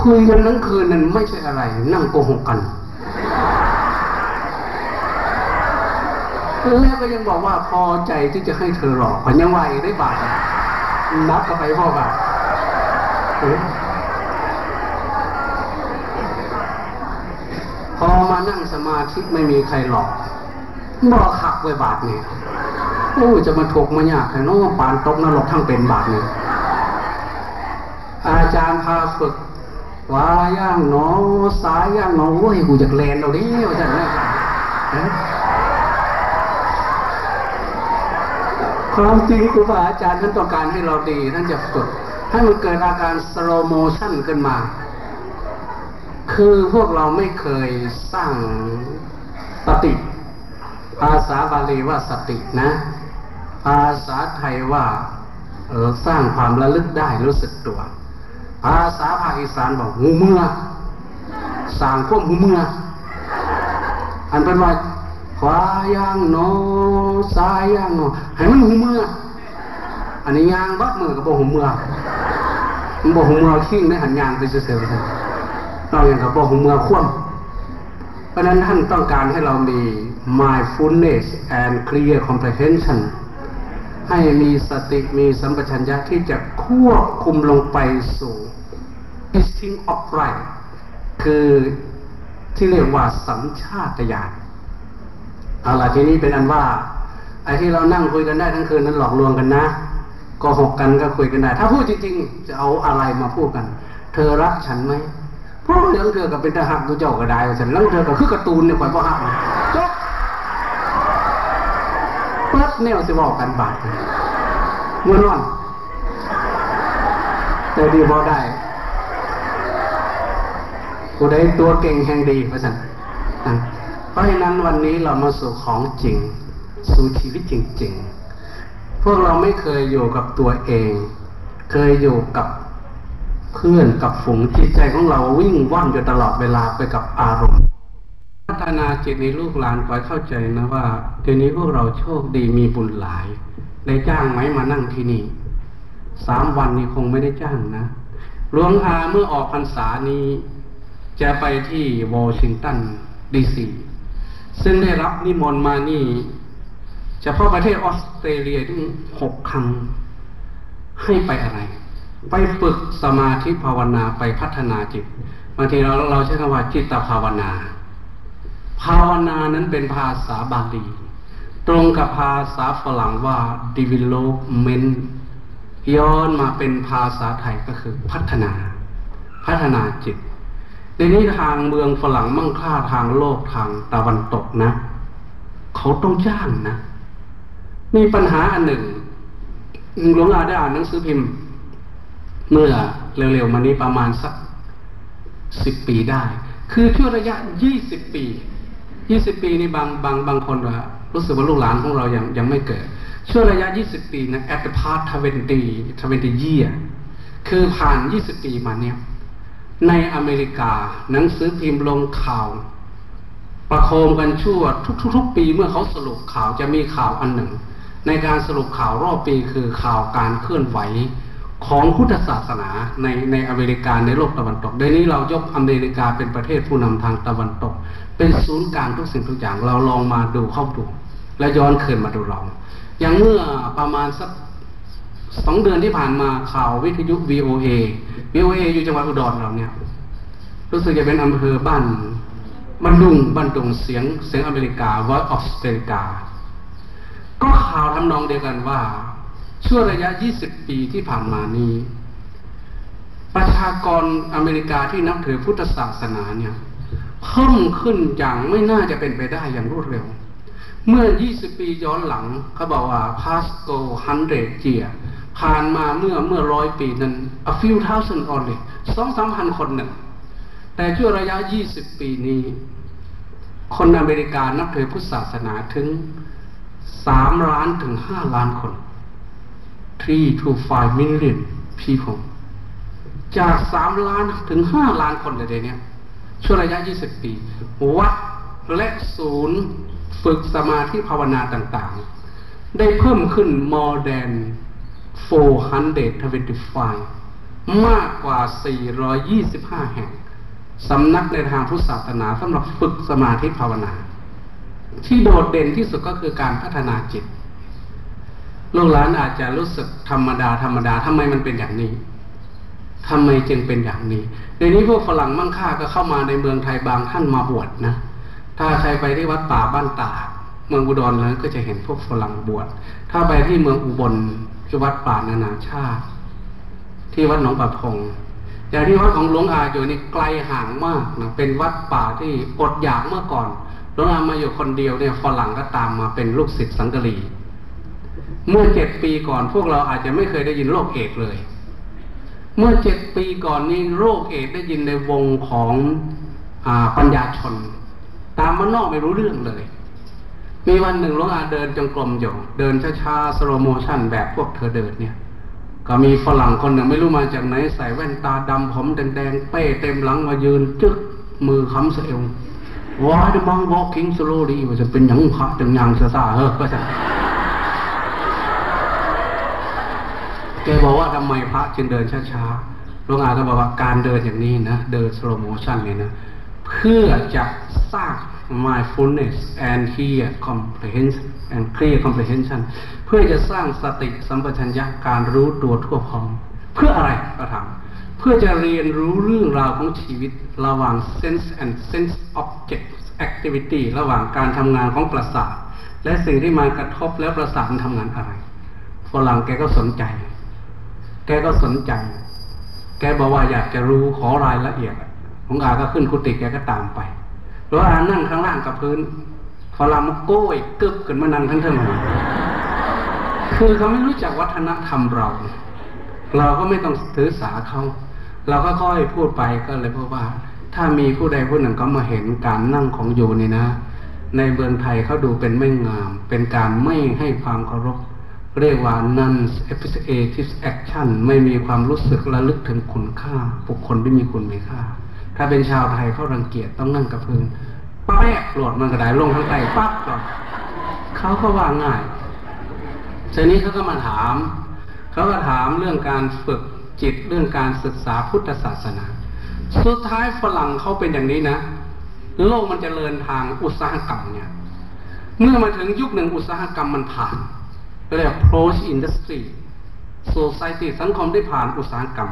คุยกันทั้งคืนนั้นไม่ใช่อะไร นั่งโกหกกัน แล้วก็ยังบอกว่าพอใจที่จะให้เธอหลอกพันยังไหวได้บาทนับกันไปพ่อบาทพอมานั่งสมาธิไม่มีใครหลอกบอกขักไว้บาทเนี่ยโอ้จะมาถกมายากแต่น้องปานตกนรกทั้งเป็นบาทเนี่ยอาจารย์พาฝึกว่าย่างหนอสายย่างหนอโอ้ยกูอยากแลนเราดิอาจารย์เนี่ย ความจริงครูบาอาจารย์ท่านต้องการให้เราดีท่านจะฝึกให้มันเกิดอาการ slow motion ขึ้นมา คือพวกเราไม่เคยสร้างสติ ภาษาบาลีว่าสตินะ ภาษาไทยว่าเออสร้างความระลึกได้รู้สึกตัว ภาษาภาคอีสานบอกหูเมื่อสร้างควบหูเมื่ออันเป็นว่า ขวาย่างโนซ้ายย่างโนให้มันหูเมื่ออันนี้ยางบัดมือกับโบหูเมื่อมันบอกหูเมื่อขิ้งได้หันยางไปเสียๆนอกอย่างกับบอกหูเมื่อคว่ำเพราะนั้นท่านต้องการให้เรามี mindfulness and clear comprehension ให้มีสติมีสัมปชัญญะที่จะควบคุมลงไปสู่ instinct of right คือที่เรียกว่าสัญชาตญาณ เอาล่ะทีนี้เป็นอันว่าไอ้ที่เรานั่งคุยกันได้ทั้งคืนนั้นหลอกลวงกันนะโกหกกันก็คุยกันได้ ถ้าพูดจริงๆจะเอาอะไรมาพูดกัน เธอรักฉันไหมพราะเรื่องเธอกับเป็นทหารตัวเจ้าก็ได้ฉันแล้วเธอก็คือการ์ตูนเนี่ยคอยพ่อหักจบเปิดแนวจะบอกกันบาดเมื่อนอนแต่ดีบอได้กูได้ตัวเก่งแห่งดีเพราะฉะนั้น ราะฉะนั้นวันนี้เรามาสู่ของจริง สู่ชีวิตจริง ๆ พวกเราไม่เคยอยู่กับตัวเอง เคยอยู่กับเพื่อนกับฝูงจิตใจของเราวิ่งว่อนอยู่ตลอดเวลาไปกับอารมณ์ พัฒนาจิตในลูกหลานขอให้เข้าใจนะว่าเดี๋ยวนี้พวกเราโชคดีมีบุญหลายได้จ้างไหมมานั่งที่นี่สามวันนี้คงไม่ได้จ้างนะหลวงอาเมื่อออกพรรษานี้ จะไปที่วอชิงตันดีซี ซึ่งได้รับนิมนต์มานี่เฉพาะประเทศออสเตรเลียที่หกครั้งให้ไปอะไร ไปฝึกสมาธิภาวนาไปพัฒนาจิตบางทีเราเราใช้คำว่าจิตภาวนา ภาวนานั้นเป็นภาษาบาลี ตรงกับภาษาฝรั่งว่า development ย้อนมาเป็นภาษาไทยก็คือพัฒนา พัฒนาจิต ในนี้ทางเมืองฝรั่งมั่งค่าทางโลกทางตะวันตกนะ เขาต้องจ้างนะ มีปัญหาอันหนึ่งหลวงอาได้อ่านหนังสือพิมพ์ เมื่อเร็วๆมานี้ประมาณสักสิบปีได้ คือช่วงระยะยี่สิบปียี่สิบปีนี่บางบางบางคนรู้สึกว่าลูกหลานของเรายังยังไม่เกิด ช่วงระยะยี่สิบปีนะ at the past twenty twenty year คือผ่านยี่สิบปีมาเนี่ย ในอเมริกา หนังสือพิมพ์ลงข่าว ประโคมกันชั่วทุกๆปีเมื่อเขาสรุปข่าวจะมีข่าวอันหนึ่ง ในการสรุปข่าวรอบปีคือข่าวการเคลื่อนไหวของพุทธศาสนาในในอเมริกาในโลกตะวันตกเดี๋ยวนี้เรายกอเมริกาเป็นประเทศผู้นำทางตะวันตก เป็นศูนย์กลางทุกสิ่งทุกอย่างเราลองมาดูเข้าดูและย้อนคืนมาดูเราอย่างเมื่อประมาณสักสองเดือนที่ผ่านมาข่าววิทยุ VOA VOA อยู่จังหวัดอุดรเราเนี่ยรู้สึกจะเป็นอำเภอบ้านบันดุงบันดุงเสียงเสียงอเมริกา Voice of America ก็ข่าวทำนองเดียวกันว่า ช่วงระยะ 20 ปีที่ผ่านมานี้ ประชากรอเมริกาที่นับถือพุทธศาสนาเนี่ยเพิ่มขึ้นอย่างไม่น่าจะเป็นไปได้อย่างรวดเร็ว เมื่อ 20 ปีย้อนหลังเขาบอกว่า past go hundred year ผ่านมาเมื่อเมื่อร้อยปีนั้น a few thousand only สองสามพันคนหนึ่งแต่ช่วงระยะ 20 ปีนี้ คนอเมริกานับถือพุทธศาสนาถึง 3 ล้านถึง 5 ล้านคน 3 to 5 million people จาก 3 ล้านถึง 5 ล้านคนเลยเดี๋ยวนี้ช่วงระยะ 20 ปี วัดและศูนย์ฝึกสมาธิภาวนาต่างๆ ได้เพิ่มขึ้น more than 425 มากกว่า 425 แห่ง สำนักในทางพุทธศาสนาสำหรับฝึกสมาธิภาวนา ที่โดดเด่นที่สุดก็คือการพัฒนาจิต ลูกหลานอาจจะรู้สึกธรรมดาธรรมดาทำไมมันเป็นอย่างนี้ทำไมจึงเป็นอย่างนี้ ในนี้พวกฝรั่งมั่งค่าก็เข้ามาในเมืองไทยบางท่านมาบวชนะ ถ้าใครไปที่วัดป่าบ้านตาเมืองอุดรแล้วก็จะเห็นพวกฝรั่งบวช ถ้าไปที่เมืองอุบล ที่วัดป่านานาชาติ ที่วัดหนองปะพงอย่างที่วัดของหลวงอาอยู่นี่ไกลห่างมากนะเป็นวัดป่าที่อดอยากเมื่อก่อนหลวงอามาอยู่คนเดียวเนี่ยฝรั่งก็ตามมาเป็นลูกศิษย์สังกะรีเมื่อเจ็ดปีก่อนพวกเราอาจจะไม่เคยได้ยินโรคเอดเลย เมื่อเจ็ดปีก่อนนี้โรคเอดส์ได้ยินในวงของอปัญญาชน ตามบ้านนอกไม่รู้เรื่องเลย มีวันหนึ่งหลวงอาเดินจงกรมอยู่ เดินช้าๆ slow motion แบบพวกเธอเดินเนี่ย ก็มีฝรั่งคนหนึ่งไม่รู้มาจากไหน ใส่แว่นตาดำผมแดงๆ เป้เต็มหลังมายืน จึกมือค้ำสะเอว Why the monk walking slowly ว่าจะเป็นอย่างพระจังยางซาซาเฮ้อก็จะแกบอกว่าทำไมพระจึงเดินช้าๆหลวงอาก็บอกว่าการเดินอย่างนี้นะ เดิน slow motion เนี่ยนะ เพื่อจะสร้าง mindfulness and clear comprehension and clear comprehension เพื่อจะสร้างสติสัมปชัญญะการรู้ตัวทั่วพร้อม เพื่ออะไรก็ถามเพื่อจะเรียนรู้เรื่องราวของชีวิตระหว่าง sense and sense object activity ระหว่างการทำงานของประสาท และสิ่งที่มากระทบแล้วประสาทมันทำงานอะไรฝรั่งแกก็สนใจ แกก็สนใจ แกบอกว่าอยากจะรู้ขอรายละเอียด ของอาก็ขึ้นกุฏิแกก็ตามไป แล้วอานั่งข้างล่างกับพื้นฝรั่งมันโก้ยกึบขึ้นมานั่งทั้งเท่านั้นคือเขาไม่รู้จักวัฒนธรรมเรา เราก็ไม่ต้องถือสาเขา เราก็ค่อยพูดไปก็เลยพูดว่า ถ้ามีผู้ใดผู้หนึ่งก็มาเห็นการนั่งของโยนี่นะ ในเมืองไทยเขาดูเป็นไม่งาม เป็นการไม่ให้ความเคารพเรียกว่า non appreciative action ไม่มีความรู้สึกระลึกถึงคุณค่าบุคคลที่มีคุณมีค่า ถ้าเป็นชาวไทยเขารังเกียจต้องนั่งกับพื้นแป๊กหลดมันกระไดลงทั้งใต้ปั๊บก่อนเขาก็ว่าง่ายทีนี้เขาก็มาถาม เขาก็ถามเรื่องการฝึกจิตเรื่องการศึกษาพุทธศาสนา สุดท้ายฝรั่งเขาเป็นอย่างนี้นะ โลกมันจเจริญทางอุตสาหกรรมเนี่ย เมื่อมาถึงยุคหนึ่งอุตสาหกรรมมันผ่านเรียก post industry society สังคมที่ผ่านอุตสาหกรรม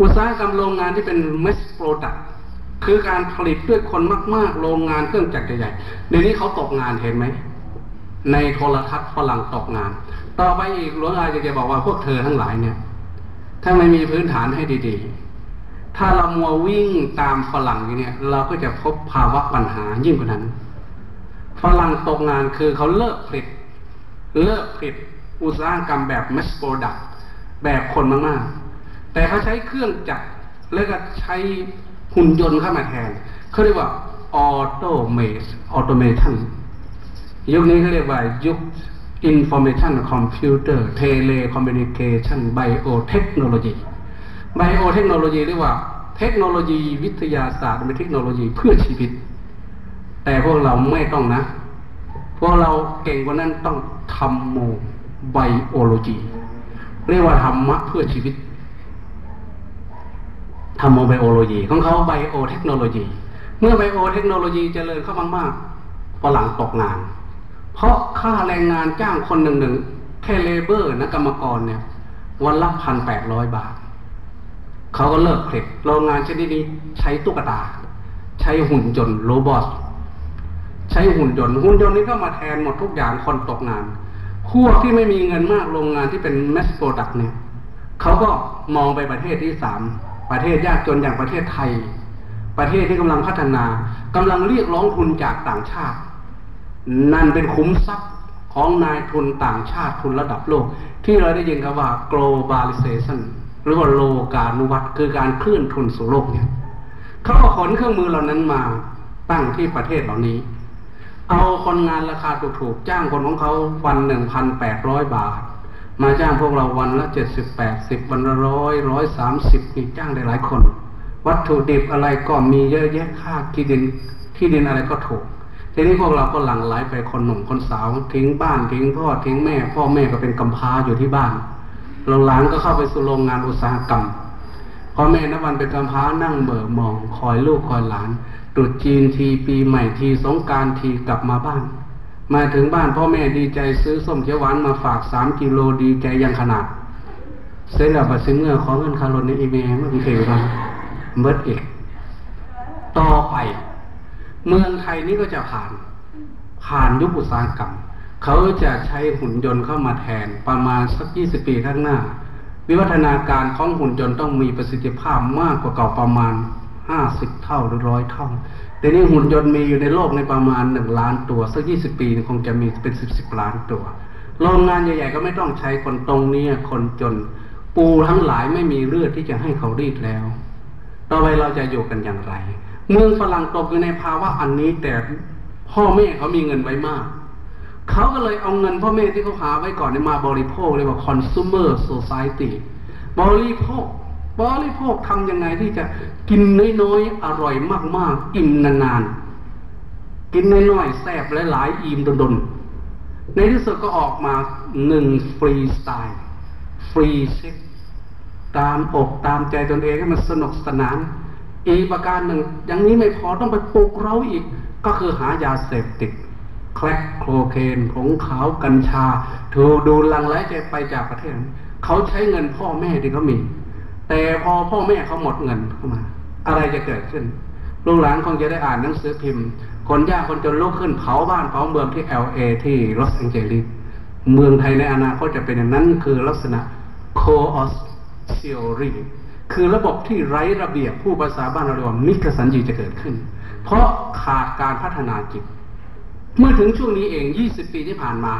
อุตสาหกรรมโรงงานที่เป็น mass product คือการผลิตด้วยคนมาก ๆ โรงงานเครื่องจักรใหญ่ๆเดี๋ยวนี้เขาตกงานเห็นไหม ในโทรทัศน์ฝรั่งตกงาน ต่อไปอีกหลวงอาจะจะบอกว่าพวกเธอทั้งหลายเนี่ย ถ้าไม่มีพื้นฐานให้ดีๆ ถ้าเรามัววิ่งตามฝรั่งอย่างนี้เราก็จะพบภาวะปัญหายิ่งกว่านั้น ฝรั่งตกงานคือเขาเลิกผลิต เลิกผลิตอุตสาหกรรมแบบ mass product แบบคนมากๆ แต่เขาใช้เครื่องจักรแล้วก็ใช้หุ่นยนต์เข้ามาแทนเขาเรียกว่า automate automation ยุคนี้เขาเรียกว่ายุค information computer telecommunication biotechnology biotechnology เรียกว่าเทคโนโลยีวิทยาศาสตร์เป็นเทคโนโลยีเพื่อชีวิต แต่พวกเราไม่ต้องนะ พวกเราเก่งกว่านั้นต้องทำโมไบโอโลจีเรียกว่าธรรมะเพื่อชีวิต ทำโมไบโอโลจีของเขาไบโอเทคโนโลยี เมื่อไบโอเทคโนโลยีเจริญเข้ามากๆฝรั่งตกงาน เพราะค่าแรงงานจ้างคนหนึ่งหนึ่งแค่เลเบอร์นะกรรมกรเนี่ย วันละพันแปดร้อยบาท เขาก็เลิกผลิตโรงงานชนิดนี้ใช้ตุ๊กตา ใช้หุ่นจนโรบอทใช้หุ่นยนต์หุ่นยนต์นี้ก็มาแทนหมดทุกอย่างคนตกงานพวกที่ไม่มีเงินมากโรงงานที่เป็นแมสโปรดักเนี่ยเขาก็มองไปประเทศที่สาม ประเทศยากจนอย่างประเทศไทย ประเทศที่กำลังพัฒนากำลังเรียกร้องทุนจากต่างชาติ นั่นเป็นคุ้มทรัพย์ของนายทุนต่างชาติทุนระดับโลก ที่เราได้ยินคำว่า globalization หรือว่าโลกานุวัตคือการเคลื่อนทุนสู่โลกเนี่ยเขาก็ขนเครื่องมือเหล่านั้นมาตั้งที่ประเทศเหล่านี้ เอาคนงานราคาถูกๆจ้างคนของเขาวันหนึ่งพันแปดร้อยบาท มาจ้างพวกเราวันละเจ็ดสิบแปดสิบวันละร้อยร้อยสามสิบนี่จ้างได้หลายคน วัตถุดิบอะไรก็มีเยอะแยะค่าที่ดินที่ดินอะไรก็ถูกทีนี้พวกเราก็หลั่งไหลไปคนหนุ่มคนสาว ทิ้งบ้านทิ้งพ่อทิ้งแม่ พ่อแม่ก็เป็นกำพร้าอยู่ที่บ้านหลานก็เข้าไปสู่โรงงานอุตสาหกรรมพ่อแม่นวันเป็นกำพร้านั่งเบื่อมอง คอยลูกคอยหลานตรุษจีนทีปีใหม่ทีสงการทีกลับมาบ้าน มาถึงบ้านพ่อแม่ดีใจซื้อส้มเขียวหวานมาฝากสามกิโลดีใจยังขนาดเสร็จแล้วบัดซื้อเงื่อขอเงินคารนในอีเมลเมื่อกี้เคยฟังเบิดอีกต่อไป เมืองไทยนี่ก็จะผ่าน ผ่านยุคอุตสาหกรรม เขาจะใช้หุ่นยนต์เข้ามาแทนประมาณสักยี่สิบปีข้างหน้า วิวัฒนาการของหุ่นยนต์ต้องมีประสิทธิภาพมากกว่าเก่าประมาณห้าสิบเท่าหรือร้อยเท่า แต่นี้หุ่นยนต์มีอยู่ในโลกในประมาณหนึ่งล้านตัวสักยี่สิบปีคงจะมีเป็นสิบสิบล้านตัวโรงงานใหญ่ๆก็ไม่ต้องใช้คนตรงนี้คนจนปูทั้งหลายไม่มีเลือดที่จะให้เขารีดแล้ว ต่อไปเราจะอยู่กันอย่างไร เมืองฝรั่งตกอยู่ในภาวะอันนี้แต่พ่อแม่เขามีเงินไว้มาก เขาก็เลยเอาเงินพ่อแม่ที่เขาหาไว้ก่อนมาบริโภคเรียกว่า consumer society บริโภค บริโภคทำยังไงที่จะกินน้อยๆ อร่อยมากๆ อิ่มนานๆ กินน้อยๆแซ่บหลายๆ อิ่มดนๆ ในที่สุดก็ออกมาหนึ่ง free style free sex ตามอกตามใจตนเองให้มันสนุกสนาน อีกประการหนึ่งอย่างนี้ไม่พอต้องไปปลุกเราอีก ก็คือหายาเสพติด crack โคเคนผงขาวกัญชาถูดูลังไรใจไปจากประเทศ เขาใช้เงินพ่อแม่ที่เขามี แต่พอพ่อแม่เขาหมดเงินเข้ามา อะไรจะเกิดขึ้น ลูกหลานคงจะได้อ่านหนังสือพิมพ์ คนยากคนจนลุกขึ้นเผาบ้านเผาเมืองที่เอลเอที่ลอสแองเจลิสเมืองไทยในอนาคตจะเป็นอย่างนั้นคือลักษณะ chaos theory คือระบบที่ไร้ระเบียบผู้ภาษาบ้านเราเรียกว่ามิกสัญญีจะเกิดขึ้น เพราะขาดการพัฒนาจิต เมื่อถึงช่วงนี้เอง 20 ปีที่ผ่านมา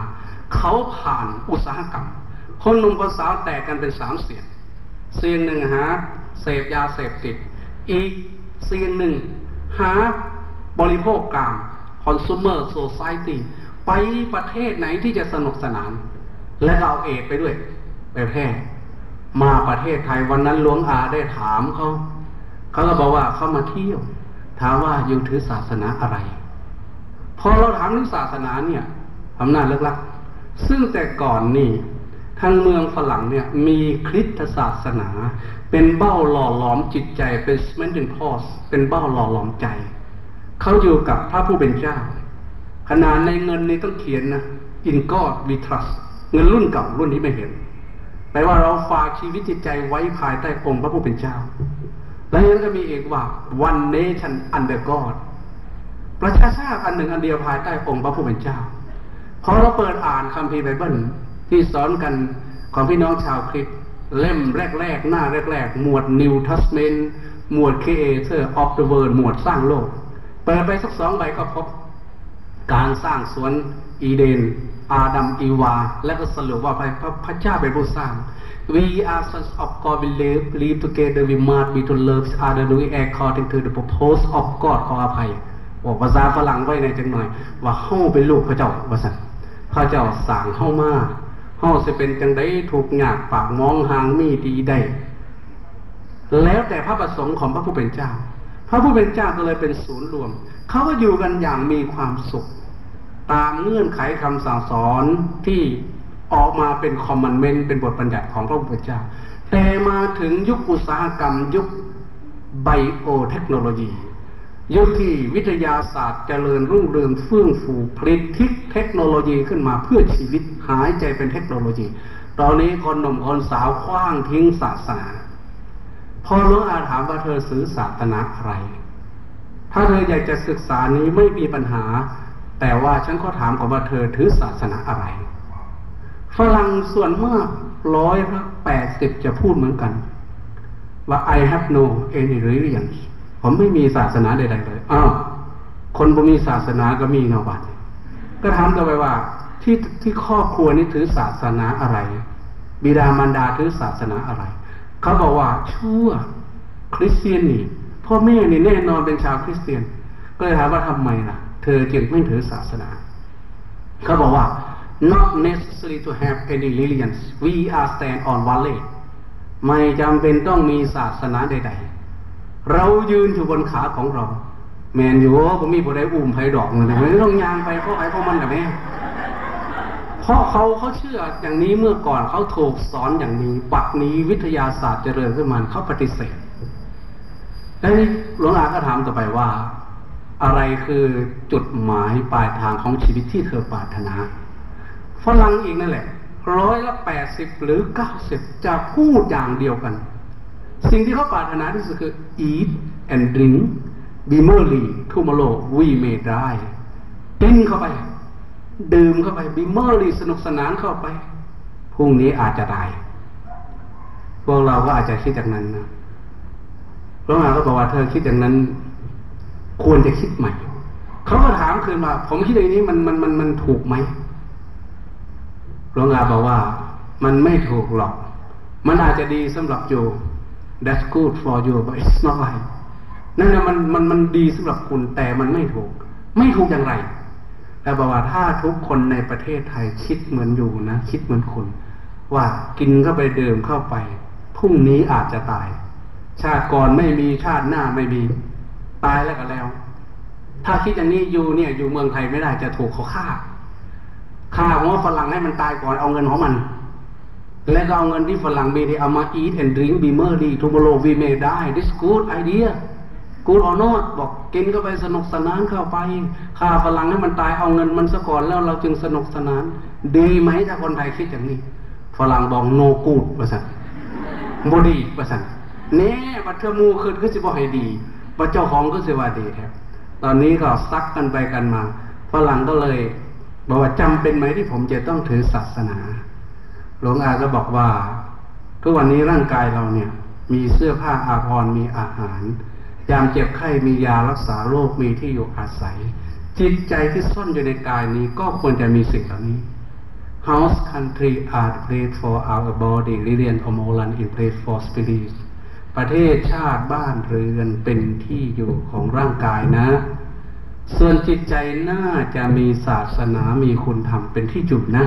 เขาผ่านอุตสาหกรรม คนหนุ่มคนสาแตกกันเป็นสามเสียง เสียงหนึ่งหาเสพยาเสพติด อีกเสียงหนึ่งหาบริโภคกรรม consumer society ไปประเทศไหนที่จะสนุกสนาน และเอาเอดไปด้วยไปแพร่มาประเทศไทยวันนั้นหลวงอาได้ถามเขาเขาก็บอกว่าเขามาเที่ยว ถามว่าอยู่ถือศาสนาอะไร พอเราถามเรื่องศาสนาเนี่ยอำนาจเลิกลัก ซึ่งแต่ก่อนนี่ ทางเมืองฝรั่งเนี่ยมีคริสตศาสนา เป็นเบ้าหล่อหลอมจิตใจเป็น smelting pot เป็นเบ้าหล่อหลอมใจ เขาอยู่กับพระผู้เป็นเจ้า ขนาดในเงินนี้ต้องเขียนนะ in God we trust เงินรุ่นเก่ารุ่นนี้ไม่เห็นแปลว่าเราฝากชีวิตจิตใจไว้ภายใต้องค์พระผู้เป็นเจ้า และยังจะมีเอกว่า one nation under God ประชาชาติอันหนึ่งอันเดียวภายใต้องค์พระผู้เป็นเจ้าพอเราเปิดอ่านคัมภีร์ไบเบิล ที่สอนกันของพี่น้องชาวคริสต์เล่มแรก ๆ หน้าแรก ๆ หมวด New Testament หมวด Creator of the World หมวดสร้างโลก เปิดไปสักสองใบก็พบ การสร้างสวนอีเดน อาดัมอีวา และก็สรุปว่าพระพระเจ้าเป็นผู้สร้าง We are sons of God we live live together we must be to love each other we according to the purpose of God ขออภัยบอกภาษาฝรั่งไว้ในจังหน่อย ว่าเฮ้าเป็นลูกพระเจ้าว่าสันพระเจ้าสั่งเฮ้ามา เฮ้าจะเป็นจังไดถูกหยากปากมองหางมีดีได้ แล้วแต่พระประสงค์ของพระผู้เป็นเจ้า พระผู้เป็นเจ้าก็เลยเป็นศูนย์รวม เขาก็อยู่กันอย่างมีความสุข ตามเงื่อนไขคำสั่งสอนที่ออกมาเป็นคอมมานเมนต์เป็นบทบัญญัติของพระผู้เป็นเจ้า แต่มาถึงยุคอุตสาหกรรมยุคไบโอเทคโนโลยียุคที่วิทยาศาสตร์เจริญรุ่งเรืองเฟื่องฟูผลิตทิศเทคโนโลยีขึ้นมาเพื่อชีวิต หายใจเป็นเทคโนโลยี ตอนนี้คนหนุ่มคนสาวคว้างทิ้งศาสนา พอหลวงอาถามว่าเธอซื้อศาสนาอะไร ถ้าเธออยากจะศึกษานี้ไม่มีปัญหา แต่ว่าฉันก็ถามก่อนว่าเธอถือศาสนาอะไร ฝรั่งส่วนมากร้อยละแปดสิบจะพูดเหมือนกัน ว่า I have no any religion ผมไม่มีศาสนาใดๆเลยอ้าวคนบ่มีศาสนาก็มีเงาบัดก็ถามต่อไปว่า ที่ที่ครอบครัวนี้ถือศาสนาอะไร บิดามารดาถือศาสนาอะไร เขาบอกว่าชั่วคริสเตียนนี่พ่อแม่นี่แน่นอนเป็นชาวคริสเตียน ก็เลยถามว่าทำไมล่ะ เธอจึงไม่ถือศาสนา เขาบอกว่า not necessary to have any religions we are stand on one leg ไม่จำเป็นต้องมีศาสนาใด ๆ เรายืนอยู่บนขาของเรา แมนอยู่ผมมีผู้ใดอุ้มไผ่ดอกเงินไม่ต้องยางไปเขาไอ้เขามันแบบนี้ เพราะเขาเขาเชื่ออย่างนี้เมื่อก่อนเขาถูกสอนอย่างนี้ปักนี้วิทยาศาสตร์เจริญขึ้นมาเขาปฏิเสธแล้วนี่หลวงอาก็ถามต่อไปว่า อะไรคือจุดหมายปลายทางของชีวิตที่เธอปรารถนาฝรั่งอีกนั่นแหละร้อยละแปดสิบหรือเก้าสิบจะพูดอย่างเดียวกัน สิ่งที่เขาปรารถนาที่สุดคือ eat and drink be merry tomorrow we may die กินเข้าไป ดื่มเข้าไป be merry สนุกสนานเข้าไปพรุ่งนี้อาจจะตายพวกเราก็อาจจะคิดอย่างนั้นนะพระมาก็บอกว่าเธอคิดอย่างนั้น ควรจะคิดใหม่เขาก็ถามคืนว่าผมคิดอย่างนี้มันมันมันมันถูกไหมหลวงอาบอกว่ามันไม่ถูกหรอก มันอาจจะดีสำหรับโย that's good for you but it's not right นั่นนะมันมันมันดีสำหรับคุณแต่มันไม่ถูก ไม่ถูกอย่างไร แต่บอกว่าถ้าทุกคนในประเทศไทยคิดเหมือนอยู่นะ คิดเหมือนคุณ ว่ากินเข้าไปเดิมเข้าไปพรุ่งนี้อาจจะตาย ชาติก่อนไม่มีชาติหน้าไม่มี ตายแล้วก็แล้ว ถ้าคิดอย่างนี้อยู่เนี่ย อยู่เมืองไทยไม่ได้จะถูกเขาฆ่าฆ่าหัวฝรั่งให้มันตายก่อนเอาเงินของมัน แล้วก็เอาเงินที่ฝรั่งมีที่เอามา eat and drink be merry tomorrow we may die this good idea กูรอนอดบอกกินเข้าไปสนุกสนานเข้าไปฆ่าฝรั่งให้มันตายเอาเงินมันซะก่อนแล้วเราจึงสนุกสนาน ดีไหมถ้าคนไทยคิดอย่างนี้ฝรั่งบอกโนกูดประสันบดีประสันเน่บัตเทอร์มูคืนก็สิบอกให้ดีบัตเจ้าของก็สิว่าดีแท้ตอนนี้ก็ซักกันไปกันมาฝรั่งก็เลยบอกว่าจำเป็นไหมที่ผมจะต้องถือศาสนา หลวงอาก็บอกว่าทุกวันนี้ร่างกายเราเนี่ย มีเสื้อผ้าอาภรณ์มีอาหาร ยามเจ็บไข้มียารักษาโรคมีที่อยู่อาศัย จิตใจที่ซ่อนอยู่ในกายนี้ก็ควรจะมีสิ่งเหล่านี้ House country are place for our body religion or moral in place for spirit ประเทศชาติบ้านเรือนเป็นที่อยู่ของร่างกายนะ ส่วนจิตใจน่าจะมีศาสนามีคุณธรรมเป็นที่จุดนะ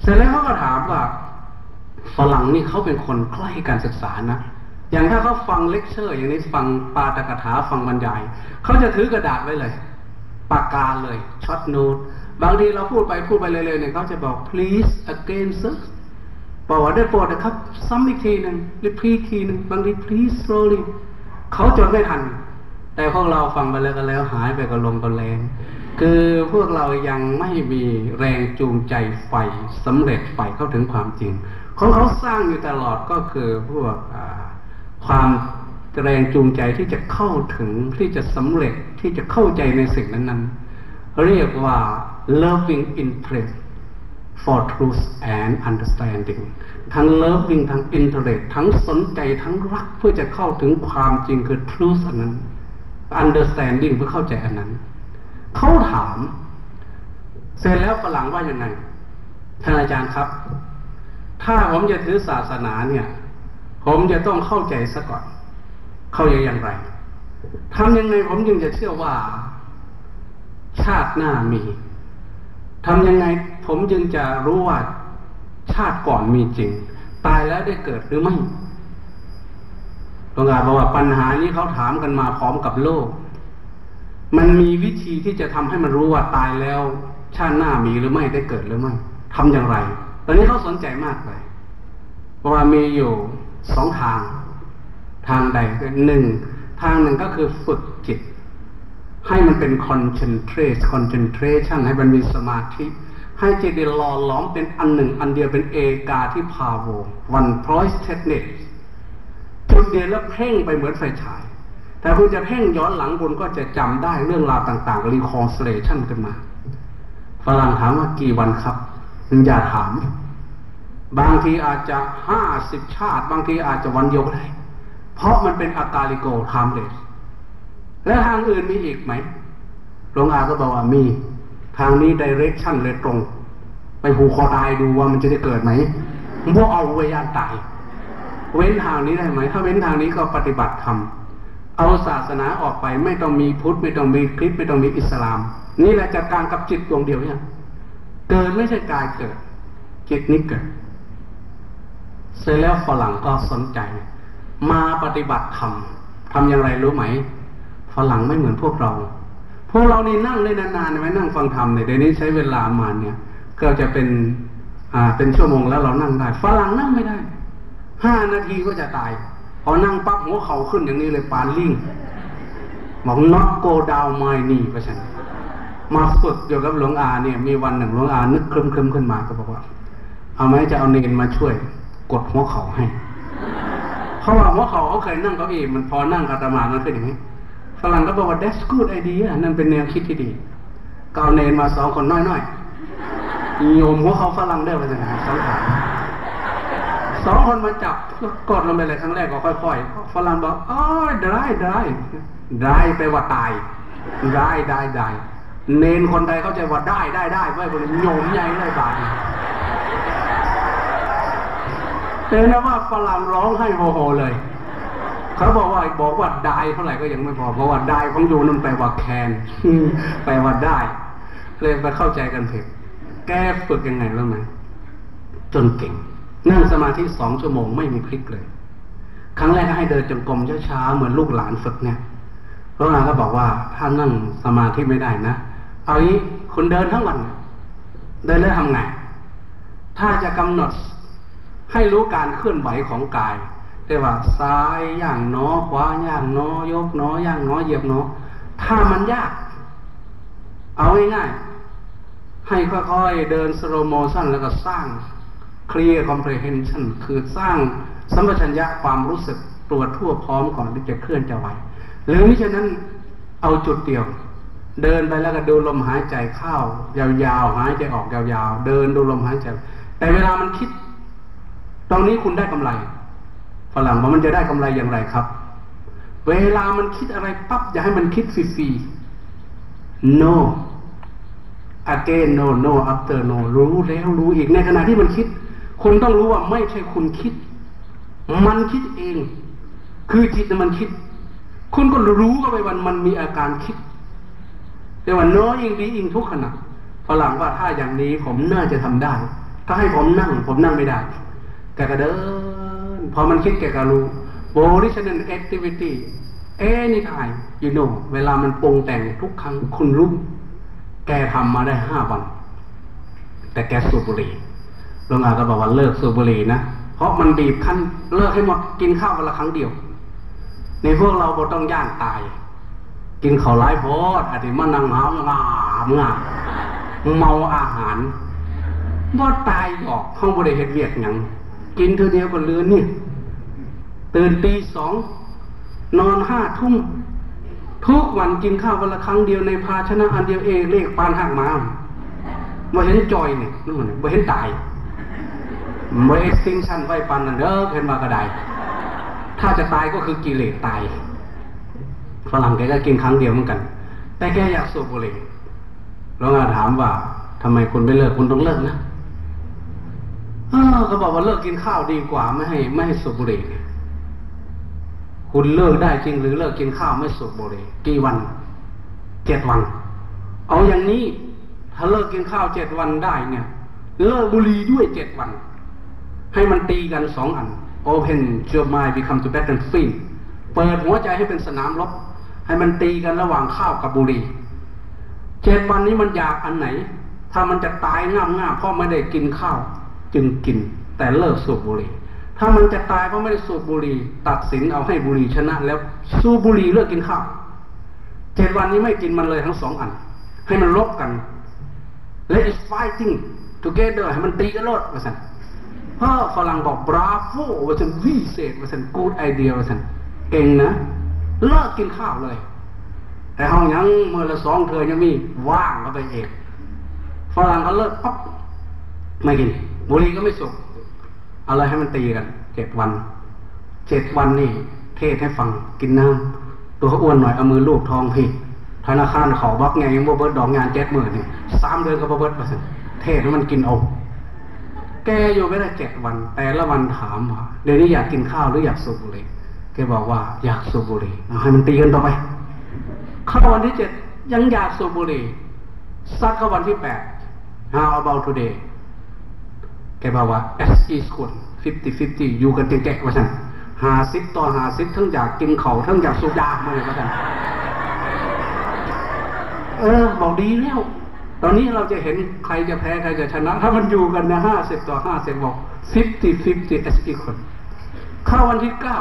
เสร็จแล้วเขาก็ถามว่าฝรั่งนี่เขาเป็นคนใกล้การศึกษานะ อย่างถ้าเขาฟังเลคเชอร์อย่างนี้ฟังปาตกถาฟังบรรยายเขาจะถือกระดาษไว้เลย ปากกาเลยช็อตโน้ตบางทีเราพูดไปพูดไปเร็วๆเนี่ยเขาจะบอก please again sir บอกว่าได้โปรดนะครับ ซ้ำอีกทีหนึ่ง repeat ทีหนึ่งบางที please slowly เขาจดไม่ทัน แต่พวกเราฟังไปแล้วก็แล้วหายไปกับลมกับแรงคือพวกเรายังไม่มีแรงจูงใจไฟสำเร็จไฟเข้าถึงความจริง ของเขาสร้างอยู่ตลอดก็คือพวก ความแรงจูงใจที่จะเข้าถึงที่จะสำเร็จที่จะเข้าใจในสิ่งนั้นๆ เรียกว่า loving interest for truth and understanding ทั้ง loving ทั้ง interest ทั้งสนใจทั้งรักเพื่อจะเข้าถึงความจริงคือ truth อันนั้น understanding เพื่อเข้าใจอันนั้น เขาถาม เสร็จแล้วฝรั่งว่ายังไงท่านอาจารย์ครับ ถ้าผมจะถือศาสนาเนี่ย ผมจะต้องเข้าใจซะก่อน เข้าใจอย่างไรทำยังไงผมจึงจะเชื่อว่า ชาติหน้ามีทำยังไงผมจึงจะรู้ว่าชาติก่อนมีจริง ตายแล้วได้เกิดหรือไม่ตรงการบอกว่าปัญหานี้เขาถามกันมาพร้อมกับโลก มันมีวิธีที่จะทำให้มันรู้ว่าตายแล้ว ชาติหน้ามีหรือไม่ได้เกิดหรือไม่ทำอย่างไร ตอนนี้เขาสนใจมากเลยเพราะว่ามีอยู่ สองทาง ทางใดหนึ่งทางหนึ่งก็คือฝึกจิต ให้มันเป็น concentrate concentration ให้มันมีสมาธิให้จิตได้หล่อหลอมเป็นอันหนึ่ง อันเดียวเป็นเอกาที่พาโว one point technique จุดเดียวแล้วเพ่งไปเหมือนไฟฉาย แต่คุณจะเพ่งย้อนหลังคุณก็จะจำได้เรื่องราวต่างๆ reconciliation ขึ้นมาฝรั่งถามว่ากี่วันครับมึงอย่าถาม บางทีอาจจะห้าสิบชาติ บางทีอาจจะวันเดียวก็ได้ เพราะมันเป็นอกาลิโก timeless และทางอื่นมีอีกไหมหลวงอาก็บอกว่ามี ทางนี้ direction เลยตรง ไปผูกคอตายดูว่ามันจะได้เกิดไหมพวกเอาไว้ย่านตาย เว้นทางนี้ได้ไหม ถ้าเว้นทางนี้ก็ปฏิบัติธรรมเอาศาสนาออกไปไม่ต้องมีพุทธไม่ต้องมีคริสต์ไม่ต้องมีอิสลาม นี่แหละจัดการกับจิตดวงเดียวเนี่ยเกิดไม่ใช่กายเกิดจิตนี้เกิด เสร็จแล้วฝรั่งก็สนใจ มาปฏิบัติธรรมทำอย่างไรรู้ไหมฝรั่งไม่เหมือนพวกเรา พวกเรานี่นั่งได้นานๆไหมนั่งฟังธรรมเนี่ยเดี๋ยวนี้ใช้เวลามาเนี่ยก็จะเป็นอ่าเป็นชั่วโมงแล้วเรานั่งได้ฝรั่งนั่งไม่ได้ห้านาทีก็จะตายพอนั่งปั๊บหัวเข่าขึ้นอย่างนี้เลยปานลิ่งบอก not go down my knee ประชันมาฝึกอยู่กับหลวงอาเนี่ย มีวันหนึ่งหลวงอานึกคลึมคลึมขึ้นมาก็บอกว่า เอาไหมจะเอาเนนมาช่วย กดหัวเข่าให้เขาว่าหัวเข่าเขาเคยนั่งเก้าอี้มันพอนั่งคาตมามันเป็นอย่างนี้ฝรั่งก็บอกว่า that's good idea นั่นเป็นแนวคิดที่ดีกาวเนนมาสองคนน้อยๆโยมหัวเขาฝรั่งได้ไปยังไงสองคนสองคนมาจับกดลงไปเลยครั้งแรกก็ค่อยๆฝรั่งบอกอ๋อได้ได้ได้ไปว่าตาย ได้ได้ได้เนนคนใดเขาใจว่าได้ได้ได้ไว้บนโยมใหญ่เลยบาท เห็นแล้วว่าฝรั่งร้องให้โมโหเลยเขาบอกว่าบอกว่าได้เท่าไหร่ก็ยังไม่พอเพราะว่าได้ของโยนั่นแปลว่าแคนแปลว่าได้ เลยไปเข้าใจกันผิดแก้ฝึกยังไงแล้วไหมจนเก่ง นั่งสมาธิสองชั่วโมงไม่มีพลิกเลย ครั้งแรกให้เดินจงกรมช้าๆเหมือนลูกหลานฝึกเนี่ยพระอาก็บอกว่าถ้านั่งสมาธิไม่ได้นะเอางี้คุณเดินทั้งวัน เดินแล้วทำไงถ้าจะกำหนด ให้รู้การเคลื่อนไหวของกายแต่ว่าซ้ายอย่างหนอขวาอย่างหนอยกหนอย่างหนอเหยียบหนอถ้ามันยาก เอาง่ายๆให้ค่อยๆเดิน slow motion แล้วก็สร้าง clear comprehension คือสร้างสัมปชัญญะความรู้สึกตัวทั่วพร้อมก่อนที่จะเคลื่อนจะไหวหรือมิฉะนั้นเอาจุดเดียว เดินไปแล้วก็ดูลมหายใจเข้ายาวๆหายใจออกยาวๆ เดินดูลมหายใจ แต่เวลามันคิด ตรงนี้คุณได้กำไรฝรั่งว่ามันจะได้กำไรอย่างไรครับ เวลามันคิดอะไรปั๊บอย่าให้มันคิดฟรีๆ no again no no after no รู้แล้วรู้อีกในขณะที่มันคิด คุณต้องรู้ว่าไม่ใช่คุณคิด มันคิดเอง คือจิตมันคิด คุณก็รู้ก็ไปวันมันมีอาการคิดแต่ว่าน้อยอิงดีอิงทุกขณะฝรั่งว่าถ้าอย่างนี้ผมน่าจะทำได้ ถ้าให้ผมนั่ง ผมนั่งไม่ได้ แกก็เดิน พอมันคิดแกก็รู้ volitional activity anytime you know เวลามันปรุงแต่งทุกครั้งคุณรู้แกทำมาได้ห้าวัน แต่แกสูบบุหรี่หลงอาก็บอกว่าเลิกสูบบุหรี่นะ เพราะมันบีบคั้นเลิกให้หมดกินข้าววันละครั้งเดียว ในพวกเราบ่ต้องย่างตาย กินข้าวไร้โพดอาจจะมานั่งหาวงามงามเมาอาหารบ่ตายออกห้องบริเหตุเวียกหยัง กินเท่าเดียวก็เลือนนี่ตื่นตีสองนอนห้าทุ่มทุกวันกินข้าววันละครั้งเดียวในภาชนะอันเดียวเองเลขปานหักมาบ่เห็นจอยเนี่ยนู่นบ่เห็นตายบ่เอ็กซิงชันไว้ปานนั่นเด้อเห็นมากระไดถ้าจะตายก็คือกิเลสตายฝรั่งแกก็กินครั้งเดียวเหมือนกัน แต่แกอยากสูบบุหรี่แล้วงาถามว่าทำไมคุณไม่เลิกคุณต้องเลิกนะ เออเขาบอกว่าเลิกกินข้าวดีกว่าไม่ให้ไม่ให้สูบบุหรี่คุณเลิกได้จริงหรือเลิกกินข้าวไม่สูบบุหรี่กี่วันเจ็ดวัน เอาอย่างนี้ ถ้าเลิกกินข้าวเจ็ดวันได้เนี่ย เลิกบุหรี่ด้วยเจ็ดวัน ให้มันตีกันสองอัน Open your mind become to battlefield เปิดหัวใจให้เป็นสนามรบให้มันตีกันระหว่างข้าวกับบุหรี่เจ็ดวันนี้มันอยากอันไหน ถ้ามันจะตายง่ามง่าเพราะไม่ได้กินข้าว จึงกิน แต่เลิกสูบบุหรี่ ถ้ามันจะตายเพราะไม่ได้สูบบุหรี่ ตัดสินเอาให้บุหรี่ชนะ แล้วสูบบุหรี่เลิกกินข้าวเจ็ดวันนี้ไม่กินมันเลยทั้งสองอัน ให้มันลบกัน Let it fighting together ให้มันตีกันรดว่าสันพ่อฝรั่งบอก bravo ว่าสันวิเศษว่าสัน good idea ว่าสันเก่งนะ เลิกกินข้าวเลย แต่ห้องยังเมื่อละสองเธอยังมีว่างก็ไปเองฝรั่งเขาเลิกปั๊บไม่กิน บุรีก็ไม่สุกอะไรให้มันตีกันเจ็ดวันเจ็ดวันนี่ เทศให้ฟังกินน้ำตัวเขาอ้วนหน่อยเอามือลูบทองพี่ธนาคารเขาบักไงยังบ่เบิดดอกงานเจ็ดหมื่นนี่สามเดือนก็บ่เบิดมาสิเทศให้มันกินเอาแกอยู่ไม่ได้เจ็ดวัน แต่ละวันถามว่าเดี๋ยวนี้อยากกินข้าวหรืออยากสูบบุหรี่แกบอกว่าอยากสูบบุหรี่ให้มันตีกันต่อไปเข้าวันที่เจ็ดยังอยากสูบบุหรี่ซักข้าวันที่แปด how about today แกบอกว่า S is good 50-50อยู่กันเจ๊กๆว่าฉันหาซิปต่อหาซิปทั้งอยากกินเขาทั้งอยากสูบยามาเลยว่าฉันเออบอกดีแล้วตอนนี้เราจะเห็นใครจะแพ้ใครจะชนะ ถ้ามันอยู่กันนะห้าสิบต่อห้าสิบบอก50-50 S is good เข้าวันที่เก้า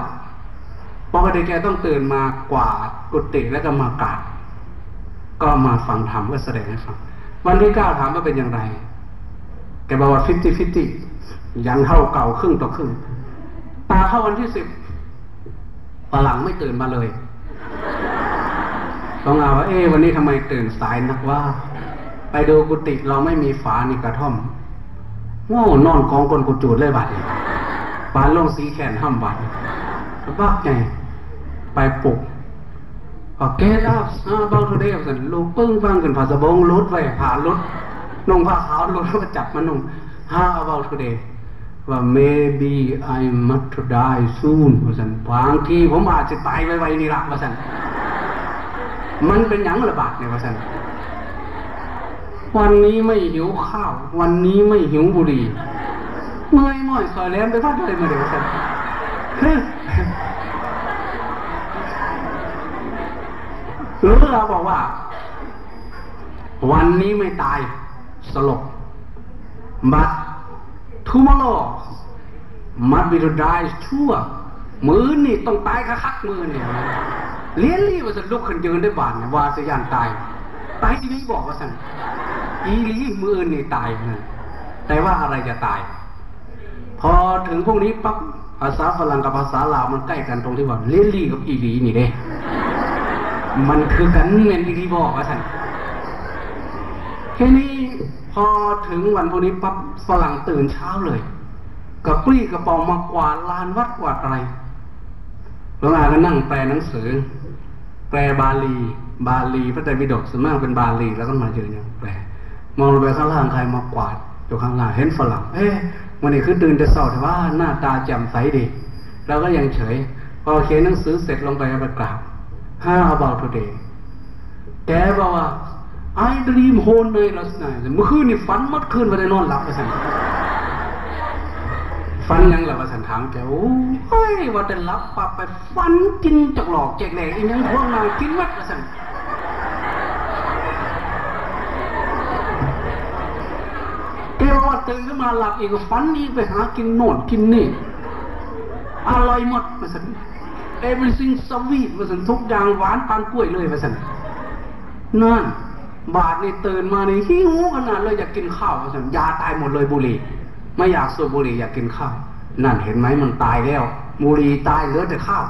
ปกติแกต้องตื่นมากวาดกุฏิแล้วก็มากราบก็มาฟังธรรมก็แสดงให้ฟัง วันที่เก้าถามว่าเป็นอย่างไร แกบอกว่า fifty fifty ยังเท่าเก่าครึ่งต่อครึ่งตาเข้าวันที่สิบฝรั่งไม่ตื่นมาเลยต้องเอาว่า เอ๊วันนี้ทำไมตื่นสายนักว่า ไปดูกุฏิเราไม่มีฝาในกระท่อมโง่นอนกองกลกุจูดเลยบัดปานลงสีแขนห้ามบัดบ้าไงไปปลุกก็แกแล้วอาบางทีเดียวสันลูกปึ้งฟังกันผาสบงลุดไว้ผ่าลุด นุ่งผ้าขาวลุดแล้วจับมานุ่ง How about today ว่า maybe I must die soon ว่าสันบางทีผมอาจจะตายไวๆนี่ละว่าสันมันเป็นยังระบาดเนี่ยว่าสันวันนี้ไม่หิวข้าว วันนี้ไม่หิวบุหรี่เมื่อยม่อยคอยแลมไปพัดเลยมาเดี๋ยวว่าสันหรือเราบอกว่า วันนี้ไม่ตาย สลบ but tomorrow must be to die sure มือนี่ต้องตายคักๆมือนี่เลี้ยนรีว่าสันลุกขึ้นยืนได้บานว่าสยานตายตายที่นี่บอกว่าสันอีลีมือนี่ตายนะแต่ว่าอะไรจะตาย พอถึงพวกนี้ปั๊บภาษาฝรั่งกับภาษาลาวมันใกล้กันตรงที่ว่าเลี้ยนรีกับอีลีนี่เด้ มันคือกันเงินอีลีบอกว่าสันทีนี้ อถึงวันพวกนี้ปั๊บฝรั่งตื่นเช้าเลยกับปรี้กระเป๋ามากวาดลานวัดกวาดอะไรหลวงอาก็นั่งแปลหนังสือ แปลบาลี บาลีพระไตรปิฎกส่วนมากเป็นบาลีแล้วก็มาเจออย่างแปลมองลงไปข้างล่างใครมากวาดอยู่ข้างล่างเห็นฝรั่ง เอ๊ะวันนี้คือตื่นแต่เช้าแต่ว่าหน้าตาแจ่มใสดีเราก็ยังเฉย พอเขียนหนังสือเสร็จลงไปไปกราบ How about today แกบอกว่า I dream whole night last night เมื่อคืนนี่ฝันมัดคืนไปได้นอนหลับไปสั่นฝันยังหลับไปสั่นถามแกโอ้ยว่าแต่หลับปับไปฝันกินจากหลอกแจกแหลกอีนังพวกนางกินวัดไปสั่นแกบอกว่าตื่นขึ้นมาหลับอีกฝันอีกไปหากินโน่นกินนี่อร่อยหมดไปสั่น everything sweet ไปสั่นทุกอย่างหวานปานกล้วยเลยไปสั่นนั่น บาทนี่ตื่นมานี่หิวขนาดเลยอยากกินข้าวสัญยาตายหมดเลยบุหรี่ ไม่อยากสูบบุหรี่อยากกินข้าวนั่นเห็นไหมมันตายแล้ว บุหรี่ตายเหลือแต่ข้าว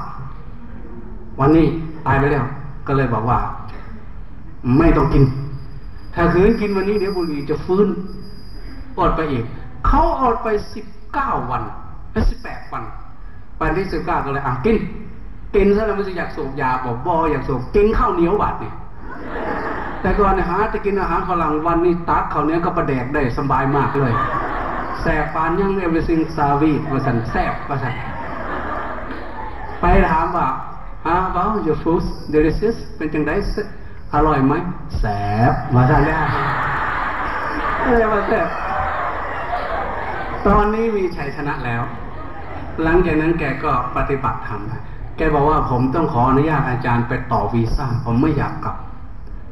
วันนี้ตายไปแล้ว ก็เลยบอกว่า ไม่ต้องกิน ถ้าคืนกินวันนี้เดี๋ยวบุหรี่จะฟื้นอดไปอีกเขาอดไปสิบเก้าวันไปสิบแปดวันวันที่สิบเก้าก็เลยอะกินกินซะแล้วมันจะอยากสูบยาบอกบออยากสูบกินข้าวเหนียวบาดเนี่ย แต่ก่อนเนี่ยหาจะกินอาหารฝรั่งวันนี้ตักเขาเนี้ยก็ประแดกได้สบายมากเลยแสบปานยังเอเวอร์ซิงซาวีมาสันแสบมาสันไปถามว่าฮะว่า your food delicious เป็นจังไดอร่อยไหมแสบมาสันได้อะไรมาแสบตอนนี้มีชัยชนะแล้ว หลังจากนั้นแกก็ปฏิบัติธรรมแกบอกว่าผมต้องขออนุญาตอาจารย์ไปต่อวีซ่า ผมไม่อยากกลับ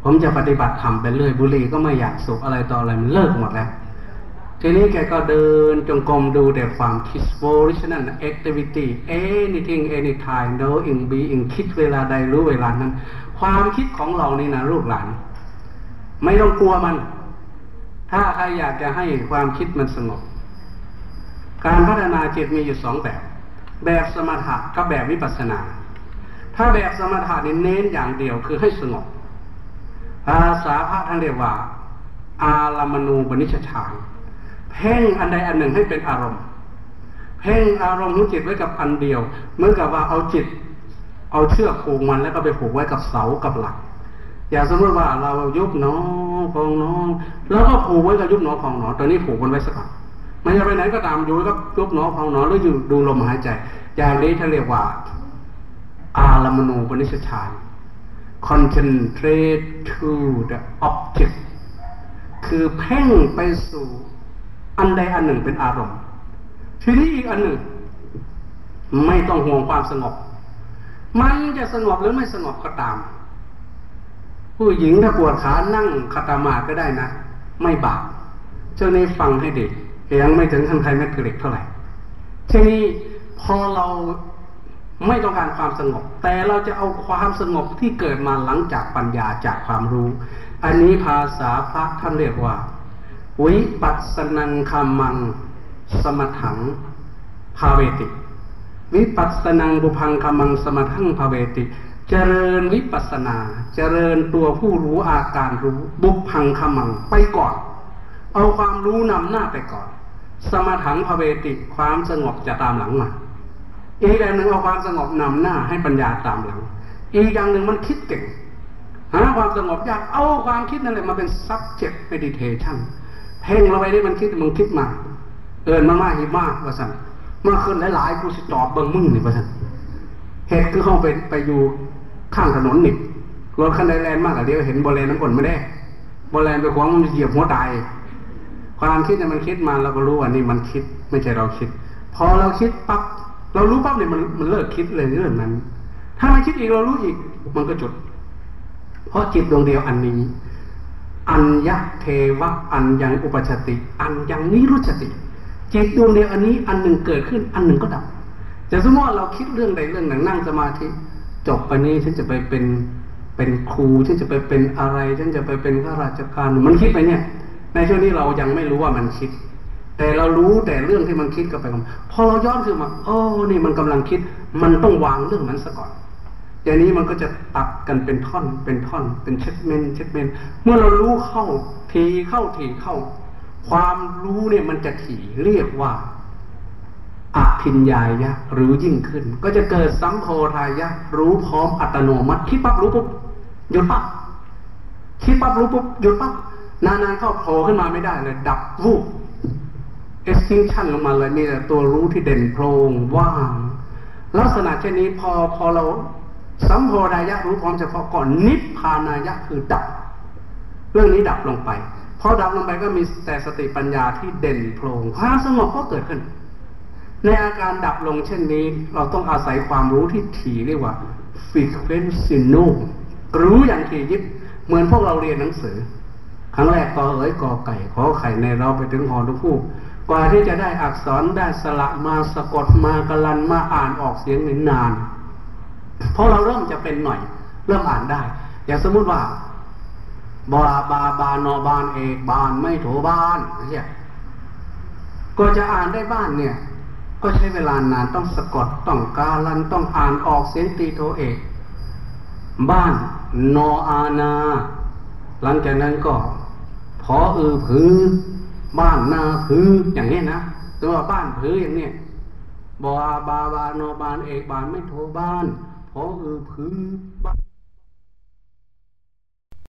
ผมจะปฏิบัติธรรมไปเรื่อยบุหรี่ก็ไม่อยากสูบอะไรต่ออะไรมันเลิกหมดแล้ว ทีนี้แกก็เดินจงกรมดูแต่ความคิด volitional activity anything anytime knowing being คิดเวลาใดรู้เวลานั้น ความคิดของเรานี่นะลูกหลาน ไม่ต้องกลัวมัน ถ้าใครอยากจะให้ความคิดมันสงบ การพัฒนาจิตมีอยู่สองแบบ แบบสมถะกับแบบวิปัสสนา ถ้าแบบสมถะนี่เน้นอย่างเดียวคือให้สงบ ภาษาพระท่านเรียกว่า อารามณูปนิชฌานเพ่งอันใดอันหนึ่งให้เป็นอารมณ์ เพ่งอารมณ์ของจิตไว้กับอันเดียวเหมือนกับว่าเอาจิต เอาเชือกผูกมันแล้วก็ไปผูกไว้กับเสากับหลัก อย่างสมมติว่าเรายุบหนอพองหนองแล้วก็ผูกไว้กับยุบหนอพองหนองตัวนี้ผูกมันไว้สักก่อนมันจะไปไหนก็ตามอยู่ก็ยุบหนอพองหนองหรืออยู่ดูลมหายใจ อย่างนี้ท่านเรียกว่า อารามณูปนิชฌาน concentrate to the object คือเพ่งไปสู่อันใดอันหนึ่งเป็นอารมณ์ ทีนี้อีกอันหนึ่ง ไม่ต้องห่วงความสงบ มันจะสงบหรือไม่สงบก็ตาม ผู้หญิงถ้าปวดขานั่งคาตามาก็ได้นะ ไม่บาปเจ้านี้ฟังให้ดียังไม่ถึงขั้นใครไม่กระเล็กเท่าไหร่ทีนี้พอเรา ไม่ต้องการความสงบ แต่เราจะเอาความสงบที่เกิดมาหลังจากปัญญาจากความรู้ อันนี้ภาษาพระท่านเรียกว่า วิปัสสนังคามัง สมถังภาเวติ วิปัสสนังบุพังคามังสมถังภาเวติ เจริญวิปัสสนา เจริญตัวผู้รู้อาการรู้ บุพังคามังไปก่อน เอาความรู้นำหน้าไปก่อน สมถังภาเวติความสงบจะตามหลังมา อีกอย่างหนึ่งเอาความสงบนำหน้าให้ปัญญาตามหลัง อีกอย่างหนึ่งมันคิดเก่งหาความสงบยากเอาความคิดนั่นแหละมาเป็น subject meditation เพ่งเราไปได้มันคิดมึงคิดมาเอินมามากหิมากว่าสันมาขึ้นหลายๆกูสิตอบเบิ่งมึงนี่ว่าสันเหตุคือเขาไปไปอยู่ข้างถนนนี่รถคันใดแลนมากกว่าเดียวเห็นบอลแลนน้ำกลไม่ได้บอลแลนไปขวางมันเหยียบหัวตายความคิดเนี่ยมันคิดมาเราก็รู้ว่านี่มันคิดไม่ใช่เราคิด พอเราคิดปั๊บ เรารู้ปั๊บเนี่ยมันมันเลิกคิดเลยเรื่องนั้น ถ้ามันคิดอีกเรารู้อีก มันก็จุดเพราะจิตดวงเดียวอันนี้ อัญญเทวะอัญยังอุปชติ อัญยังนิรุชติ จิตดวงเดียวอันนี้ อันหนึ่งเกิดขึ้น อันหนึ่งก็ดับแต่สมมติว่าเราคิดเรื่องใดเรื่องหนึ่งนั่งสมาธิจบไปนี้ฉันจะไปเป็นเป็นครูฉันจะไปเป็นอะไรฉันจะไปเป็นข้าราชการมันคิดไปเนี่ย ในช่วงนี้เรายังไม่รู้ว่ามันคิด แต่เรารู้แต่เรื่องที่มันคิดก็ไปพอเราย้อนขึ้นมาโอ้นี่มันกำลังคิด มันต้องวางเรื่องนั้นซะก่อนอย่างนี้มันก็จะตัดกันเป็นท่อนเป็นท่อน เป็นเช็ดเมนเช็ดเมนเมื่อเรารู้เข้าทีเข้าทีเข้า ความรู้เนี่ยมันจะถี่เรียกว่าอภิญญายะรู้ยิ่งขึ้น ก็จะเกิดสังโฆทายะ รู้พร้อมอัตโนมัติคิดปั๊บรู้ปุ๊บหยุดปั๊บคิดปั๊บรู้ปุ๊บหยุดปั๊บนานๆเข้าโผล่ขึ้นมาไม่ได้เลย ดับวูบ extinction ลงมาเลยมีแต่ตัวรู้ที่เด่นโพรงว่างลักษณะเช่นนี้พอพอเราสัมโพธายะรู้พร้อมเฉพาะก่อนนิพพานายะคือดับ เรื่องนี้ดับลงไปพอดับลงไปก็มีแต่สติปัญญาที่เด่นโพรงความสงบก็เกิดขึ้น ในอาการดับลงเช่นนี้ เราต้องอาศัยความรู้ที่ถี่เรียกว่า frequency no รู้อย่างถี่ยิบเหมือนพวกเราเรียนหนังสือ ครั้งแรกกอเอ๋ยกอไก่ขอไข่ในเราไปถึงหอทุกผู้ กว่าที่จะได้อักษรได้สระมาสะกดมากลันมาอ่านออกเสียงหนึ่งนาน เพราะเราเริ่มจะเป็นหน่อย เริ่มอ่านได้ อย่างสมมุติว่าบาบาบานอบานเอกบานไม่โถบานเนี่ยก็จะอ่านได้บ้านเนี่ย ก็ใช้เวลานานต้องสะกดต้องกาลันต้องอ่านออกเสียงตีโทเอกบ้านนออานา หลังจากนั้นก็พอเออพือ บ้านนาพืออย่างนี้นะตัวบ้านพืออย่างนี้บาบาบานอบานเอกบานไม่โทรบ้านพออือพือบ้าน